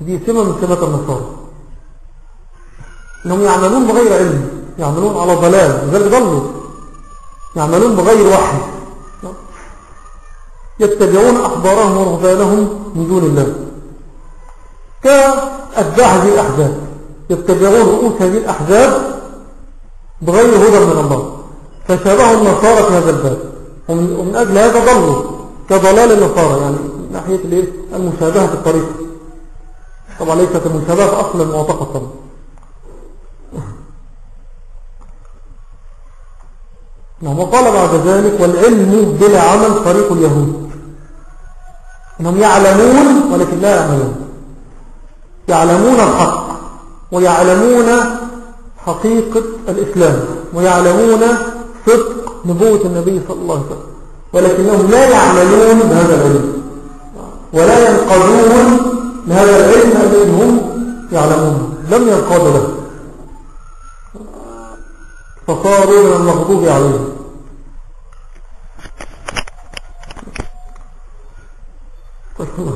دي سمة من سمة النصارى. إنهم يعملون بغير علم يعملون على ضلال لذلك ضلوا. يعملون بغير وحي. يتبعون أخبارهم ورهبانهم من دون الله. كأتباع هذه الأحزاب. يتبعون رؤوس هذه الأحزاب بغير هدى من الله. فشابهوا النصارى في هذا الباب. ومن أجل هذا ضلوا. كضلال النصارى يعني من ناحية المشابهة في الطريق. طبعا ليست المشابهة أصلا معتقد طبعا نعم وقال بعد ذلك والعلم بلا عمل طريق اليهود. إنهم يعلمون ولكن لا يعملون. يعلمون الحق ويعلمون حقيقة الإسلام ويعلمون صدق نبوة النبي صلى الله عليه وسلم. ولكنهم لا يعملون بهذا العلم ولا ينقضون لهذا العلم الذي هم يعلمون. لم ينقضوا له. فصاروا من المغضوب عليهم. اقرأ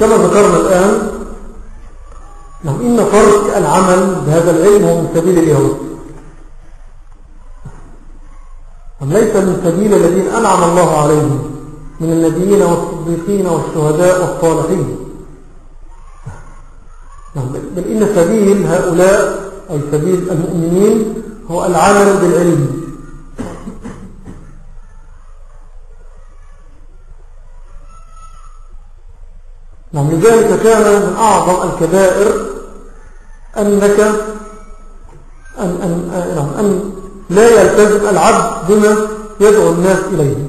كما ذكرنا الآن إن فرق العمل بهذا العلم هو من سبيل اليهود أم ليس من سبيل الذين أنعم الله عليهم؟ من النبيين والصديقين والشهداء والصالحين. نعم بل إن سبيل هؤلاء أي سبيل المؤمنين هو العمل بالعلم. نعم لذلك كان من أعظم الكبائر أنك أن, أن, أن, أن لا يلتزم العبد بما يدعو الناس إليه.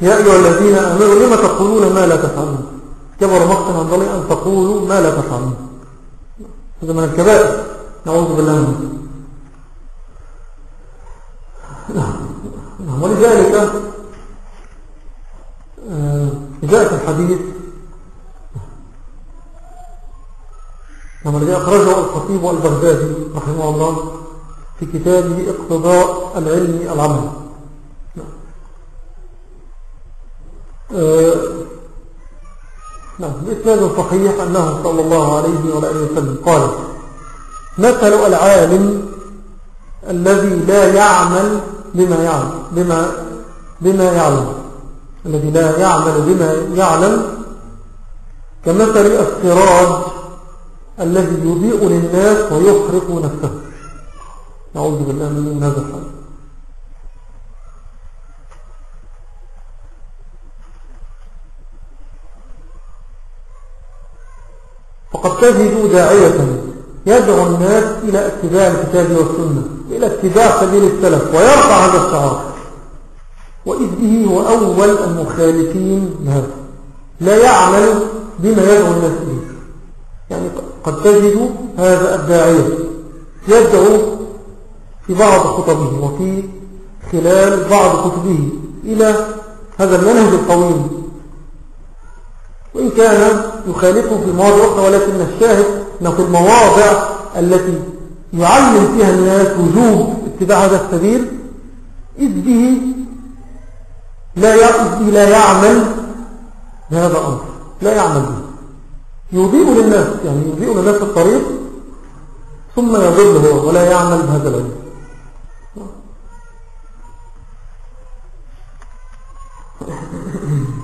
يا أيها الذين أمروا لما تقولون ما لا تفعلون؟ كبر مقتا عند الله أن تقولوا ما لا تفعلون. هذا من الكبائر. نعوذ بالله منه. نعم. ولذلك آه، جاء في الحديث. نعم الذي أخرجه الخطيب البغدادي رحمه الله. في كتابه اقتضاء العلم العمل. آه، نعم بإسناد صحيح أنه صلى الله عليه وآله وسلم قال مثل العالم الذي لا يعمل بما يعلم بما, بما يعلم. الذي لا يعمل بما يعلم كمثل السراج الذي يضيء للناس ويحرق نفسه. نعوذ بالله من هذا الحال. فقد تجد داعية يدعو الناس إلى اتباع الكتاب والسنة إلى اتباع سبيل السلف ويرفع هذا الشعار. وإذ به هو أول المخالفين لهذا. لا يعمل بما يدعو الناس إليه. يعني قد تجد هذا الداعية يدعو في بعض خطبه وفي خلال بعض كتبه إلى هذا المنهج القويم وإن كان يخالفه في مواضع أخرى ولكن الشاهد أنه في المواضع التي يعلم فيها الناس وجوب اتباع هذا السبيل إذ به لا لا يعمل بهذا الأمر لا يعمل به. يضيء للناس يعني يضيء للناس الطريق ثم يضل هو ولا يعمل بهذا العلم. mm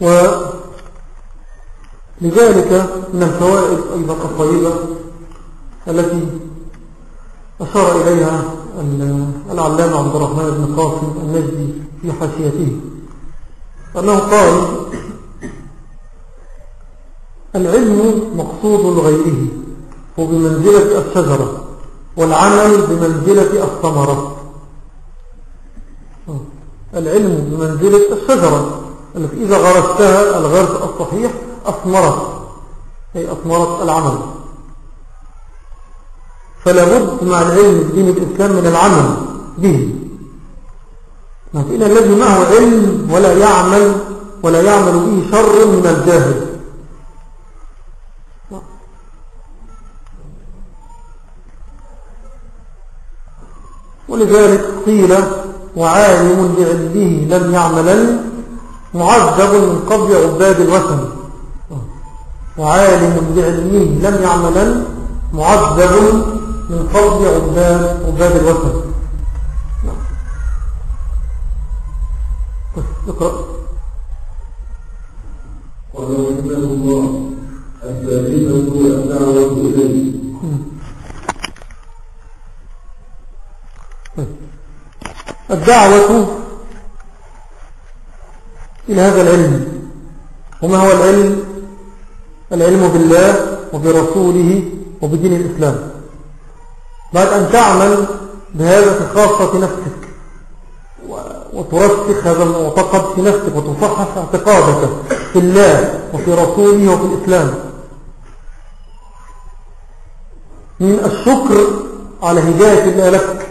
ولذلك من الفوائد أيضا الطيبة التي أشار إليها العلامة عبد الرحمن بن قاسم النجدي في حاشيته أنه قال العلم مقصود لغيره هو بمنزلة الشجرة والعمل بمنزلة الثمرة. العلم بمنزلة الشجرة التي إذا غرستها الغرس الصحيح أثمرت أي أثمرت العمل. فلا بد مع العلم بدين الإسلام من العمل به. فإن الذي معه علم ولا يعمل ولا يعمل به شر من الجاهل. ولذلك قيل وعالم بعلمه لم يعملن معذب من قبل عباد الوثن. وعالم بعلمه لم يعملن معذب من قبل عباد, عباد الوثن. اقرأ. قال رحمه الله الثالثة الدعوة إليه الدعوة إلى هذا العلم. وما هو العلم؟ العلم بالله وبرسوله وبدين الإسلام. بعد أن تعمل بهذا في خاصة نفسك وترسخ هذا المعتقد في نفسك وتصحح اعتقادك في الله وفي رسوله وفي الإسلام. من الشكر على هداية الله لك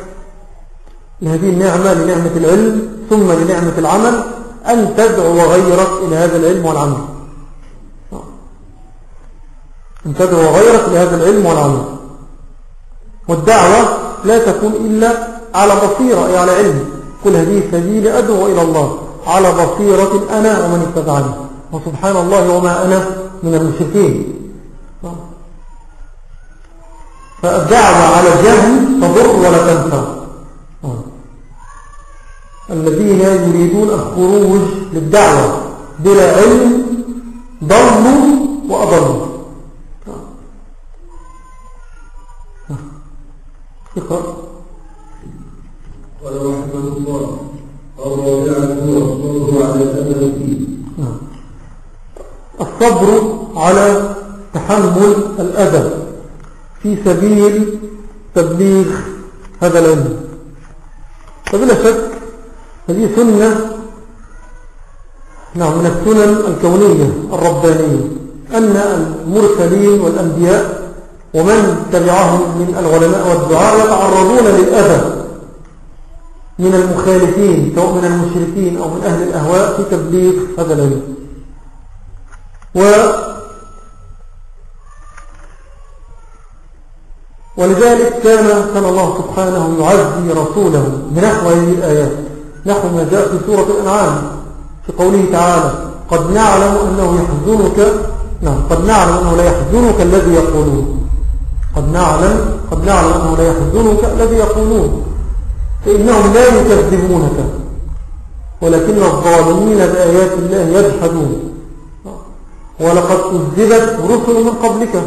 لهذه النعمة لنعمة العلم ثم لنعمة العمل أن تدعو غيرك إلى هذا العلم والعمل. أن تدعو غيرك لهذا العلم والعمل. والدعوة لا تكون إلا على بصيرة أي على علم. كل هذه سبيل أدعو إلى الله. على بصيرة أنا ومن اتبعني. وسبحان الله وما أنا من المشركين. فالدعوة على الجهل تضر ولا تنفع. الذين يريدون الخروج للدعوة بلا علم ضلوا وأضلوا اقرأ قال رحمه الله الرابعة الصبر على الأذى الصبر على تحمل الأذى في سبيل تبليغ هذا العلم. فبلا شك هذه سنة نعم من السنن الكونية الربانية أن المرسلين والأنبياء ومن تبعهم من العلماء والدعاء يتعرضون للأذى من المخالفين سواء من المشركين أو من أهل الأهواء في تبليغ هذا العلم. و ولذلك كان كان الله سبحانه يعزي رسوله بنحو هذه الآيات. نحو ما جاء في سورة الأنعام في قوله تعالى قد نعلم أنه يحزنك نعم قد نعلم أنه لا يحزنك الذي يقولون. قد نعلم قد نعلم أنه لا يحزنك الذي يقولون. فإنهم لا يكذبونك ولكن الظالمين بآيات الله يجحدون. ولقد كذبت رسل من قبلك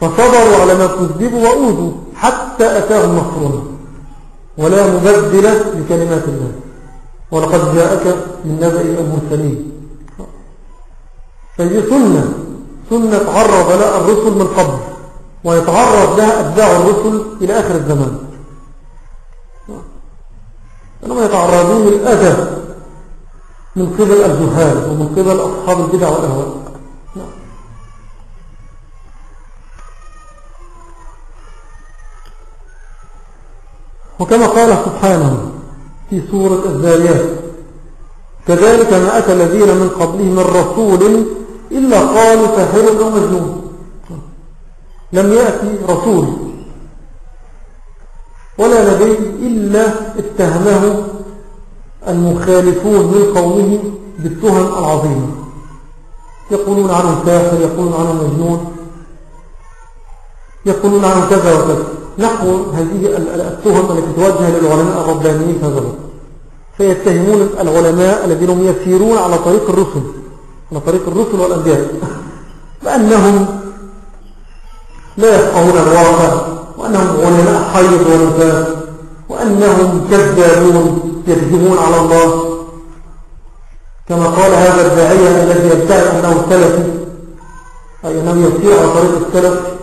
فصبروا على ما كذبوا وأوذوا حتى أتاهم نصرنا. ولا مبدل لكلمات الله. ولقد جاءك من نبأ المرسلين. فهي سنة. سنة تعرض لها الرسل من قبل ويتعرض لها أتباع الرسل إلى آخر الزمان. أنهم يتعرضون للأذى من قبل الجهال ومن قبل أصحاب البدع والأهواء. وكما قال سبحانه في سورة الزاريات كذلك ما أتى الذين من قبلهم من رسول إلا قالوا ساحر أو مجنون. لم يأتي رسول ولا نبي إلا اتهمه المخالفون من قومه بالتهم العظيمة يقولون عنه ساحر يقولون عنه مجنون يقولون عنه كذا وكذا. نحو هذه التهم التي توجه للعلماء الربانيين في هذا الوقت فيتهمون العلماء الذين هم يسيرون على طريق الرسل على طريق الرسل والأنبياء. بأنهم لا يفقهون الواقع وأنهم علماء حيض ونفاس وأنهم كذابون يكذبون على الله. كما قال هذا الداعية الذي يدعي أنه سلفي أي أنه يسير على طريق السلف.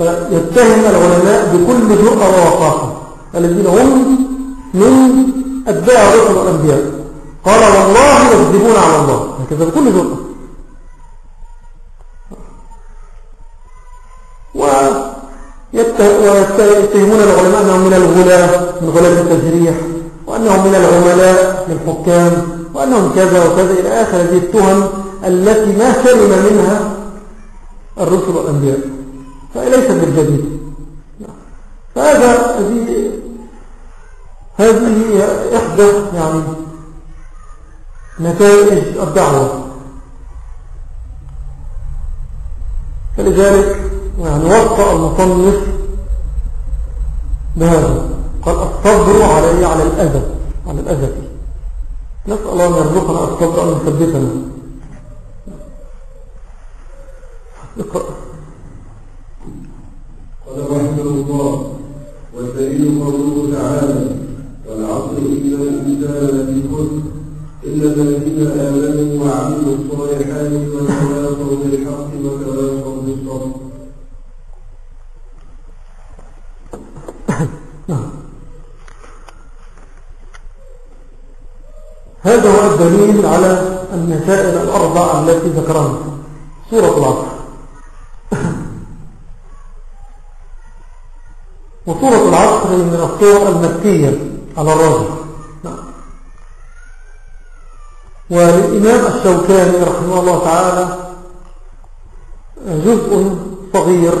فيتهم العلماء بكل جرأة ووقاحة الذين هم من أتباع الرسل والأنبياء قال والله يكذبون على الله. هكذا بكل جرأة. ويتهمون العلماء أنهم من الغلاة من غلاة التجريح وأنهم من العملاء للحكام وأنهم كذا وكذا. إلى آخر هذه التهم التي ما سلم منها الرسل والأنبياء فليست بالجديد. فهذا هذه هذه إحدى يعني نتائج الدعوة. فلذلك يعني وصى المصنف بهذا. قال الصبر علي على الأذى على الأذى نسأل الله أن يرزقنا الصبر أن يثبتنا. اقرأ قال رحمه الله والدليل قوله تعالى والعصر إن الإنسان لفي خسر إلا الذين آمنوا وعملوا الصالحات وتواصوا بالحق وتواصوا بالصبر هذا هو الدليل على المسائل الأربع التي ذكرها. سورة العصر. وسورة العصر من الصور المكية على الراجح وللإمام الشوكاني رحمه الله تعالى جزء صغير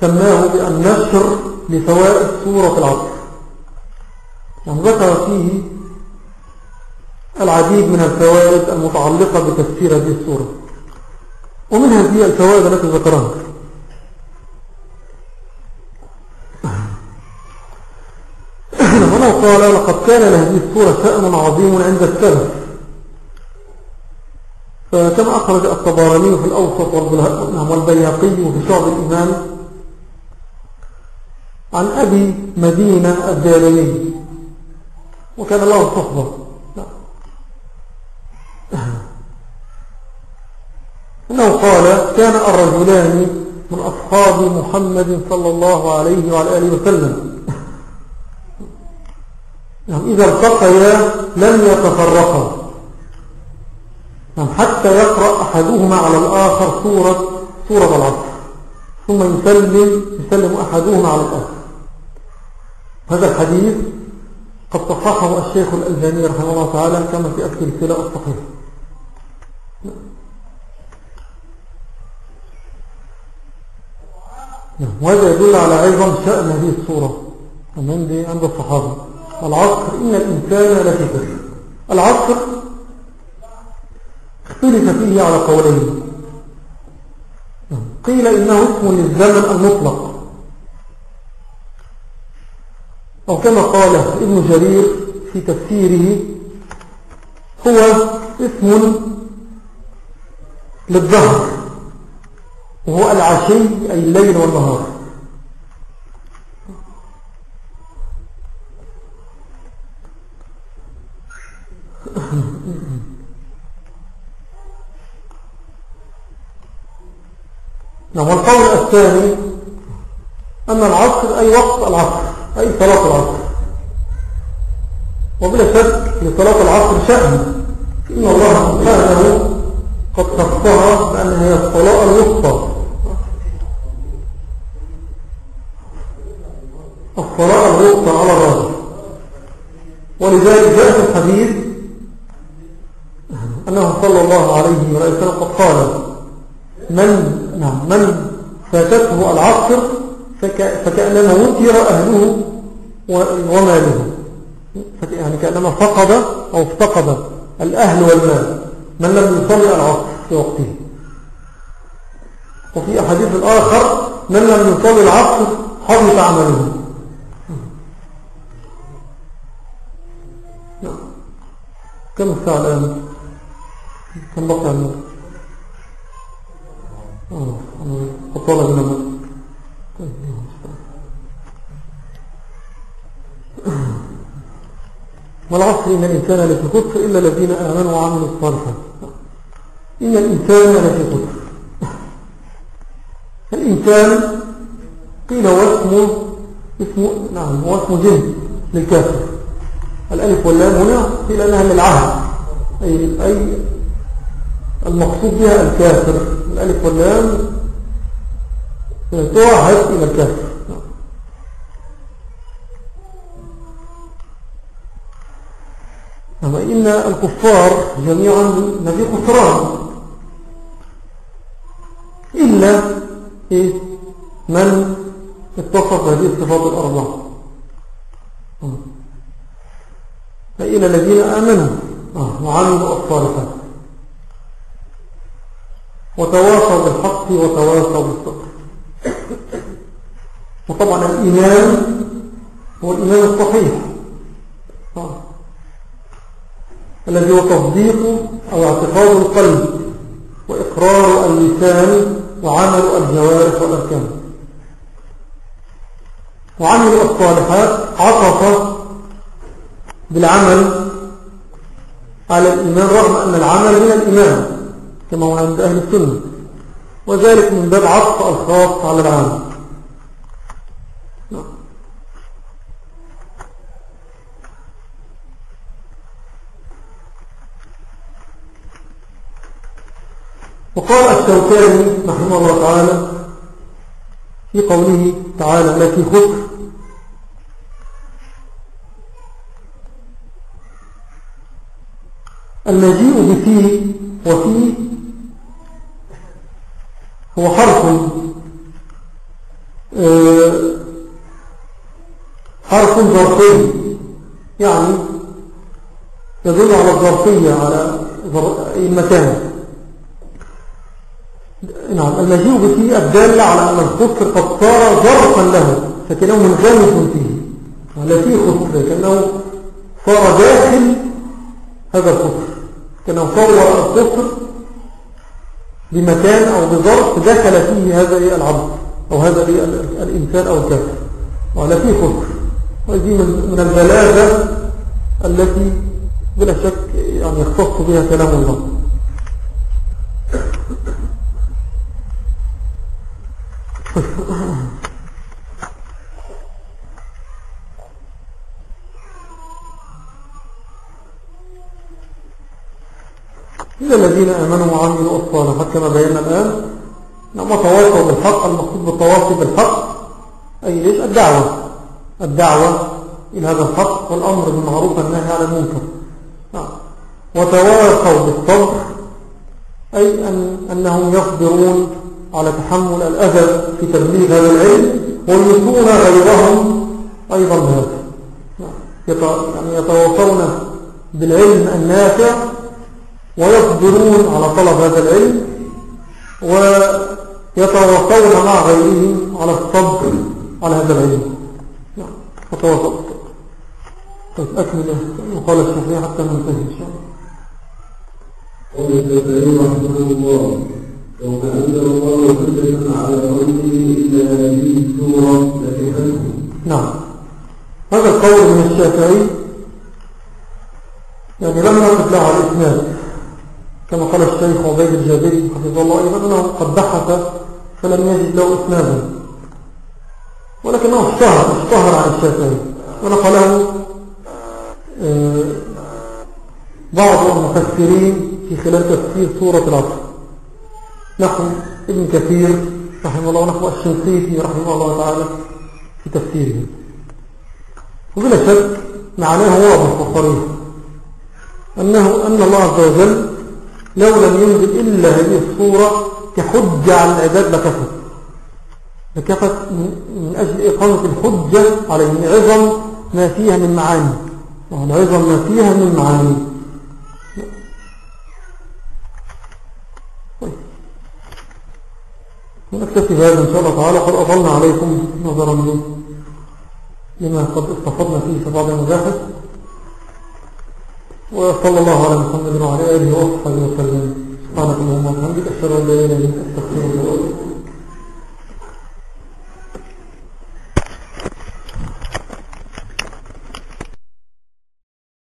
سماه بالنشر لفوائد سورة العصر. يعني ذكر فيه العديد من الفوائد المتعلقة بتفسير هذه السورة ومن هذه الفوائد التي ذكرها ولو قال لقد كان لهذه السورة شأن عظيم عند السلف فكما أخرج الطبراني في الأوسط والبيهقي في شعب الإيمان عن أبي مدينة الدارمي وكان له صحبة. أنه قال كان الرجلان من أصحاب محمد صلى الله عليه وعلى آله وسلم. يعني إذا التقيا لم يتفرقا. يعني حتى يقرأ أحدهما على الآخر سورة, سورة العصر. ثم يسلم يسلم أحدهما على الآخر. هذا الحديث قد صححه الشيخ الألباني رحمه الله تعالى كما في السلسلة الصحيحة وهذا يدل على عظم شأن هذه الصورة من عند الصحابة. العصر إن الإنسان لفكر العصر اختلف فيه على قولين. قيل إنه اسم للزمن المطلق. أو كما قال ابن جرير في تفسيره هو اسم للظهر وهو العشي أي الليل والنهار. نعم والقول الثاني أن العصر أي وقت العصر أي صلاة العصر. وبلا شك لصلاة العصر شأن. إن الله سبحانه قد خصها بأنها هي الصلاة الوسطى. الصلاة الوسطى على الراجح. ولذلك جاء في الحديث أنه صلى الله عليه وسلم قد قال من نعم من فاتته العصر فكأنما وتر أهله وماله. يعني كأنما فقد أو افتقد الأهل والمال. من لم يصلي العصر في وقته. وفي أحاديث الآخر من لم يصلي العصر حبط عمله. نعم. كم الساعة الآن؟ بنا مصر والعصر إن الإنسان لفي خسر إلا الذين آمنوا وعملوا الصالحات إن الإنسان لفي خسر الإنسان قيل هو اسمه نعم هو اسمه جن للكافر الألف واللام هنا قيل أنها للعهد أي, أي المقصود بها الكافر. الألف واللام توعد إلى الكافر. أما إن الكفار جميعا نبي خسران إلا إيه؟ من اتصف هذه الصفات الأربعة. فإلى الذين آمنوا آه، وعملوا الصالحات. وتواصوا بالحق وتواصوا بالصبر. وطبعا الإيمان هو الإيمان الصحيح. الذي هو تصديق أو اعتقاد القلب وإقرار اللسان وعمل الجوارح والأركان. وعمل الصالحات عطف بالعمل على الإيمان رغم أن العمل من الإيمان. كما هو عند أهل السنة. وذلك من باب عطف الخاص على العام. وقال الشوكاني رحمه الله تعالى في قوله تعالى التي خسر. المجيء بفيه وفيه هو حرف. آه، حرف ظرفي. يعني يدل على الظرفية على المكان نعم المجيء به الدالة على أن الخسر قد صار ظرفا له فكأنه منغمس فيه. ولا فيه خسر كأنه صار داخل هذا الخسر. كأنه صور الخسر. بمكان أو بظرف دخل فيه هذا العبد أو هذا الإنسان أو الكافر. ولا فيه خسر وهذه من البلاغة التي بلا شك يعني يختص بها كلام الله. إلا الذين آمنوا وعملوا الصالحات كما بينا الآن نعم تواصوا بالحق المقصود بالتواصي بالحق أي ليش الدعوة. الدعوة إلى هذا الحق والأمر بالمعروف والنهي عن المنكر. نعم. وتواصوا بالصبر أي أن أنهم يصبرون على تحمل الأذى في تبليغ هذا العلم ويوصون غيرهم أيضا بهذا يعني يتواصون بالعلم النافع ويصبرون على طلب هذا العلم ويتواصون مع غيرهم على الصبر على هذا العلم. فتواصل طيب أكمل. وقال الشافعي حتى ننتهي إن شاء الله. قال الشافعي رحمه الله وما أنزل الله حجة على قوله إلا هذه السورة لكفته نعم. هذا القول من الشافعي. يعني لم نقف له على الإسناد. كما قال الشيخ عبيد الجابري حفظه الله أيضا أنه قد بحث فلم يجد له إسنادا ولكنه اشتهر اشتهر عن الشافعي ونقله آه، بعض المفسرين في خلال تفسير سورة العصر. نحو ابن كثير رحمه الله ونحو الشنقيطي رحمه الله تعالى في تفسيره. وبلا شك معناه واضح وصريح. أنه أن الله عز وجل لو لم ينزل إلا هذه الصورة كحجة على العباد لكفت. لكفت من أجل إقامة الحجة عليهم. عظم ما فيها من معاني. عظم ما فيها من معاني. طيب. ونكتفي بهذا إن شاء الله تعالى. قد أطلنا عليكم نظرا لما قد استفضنا فيه في بعض المباحث. وصلى الله على محمد وعلى آله وصحبه وسلم. سبحانك اللهم وبحمدك أشهد أن لا إله إلا أنت أستغفرك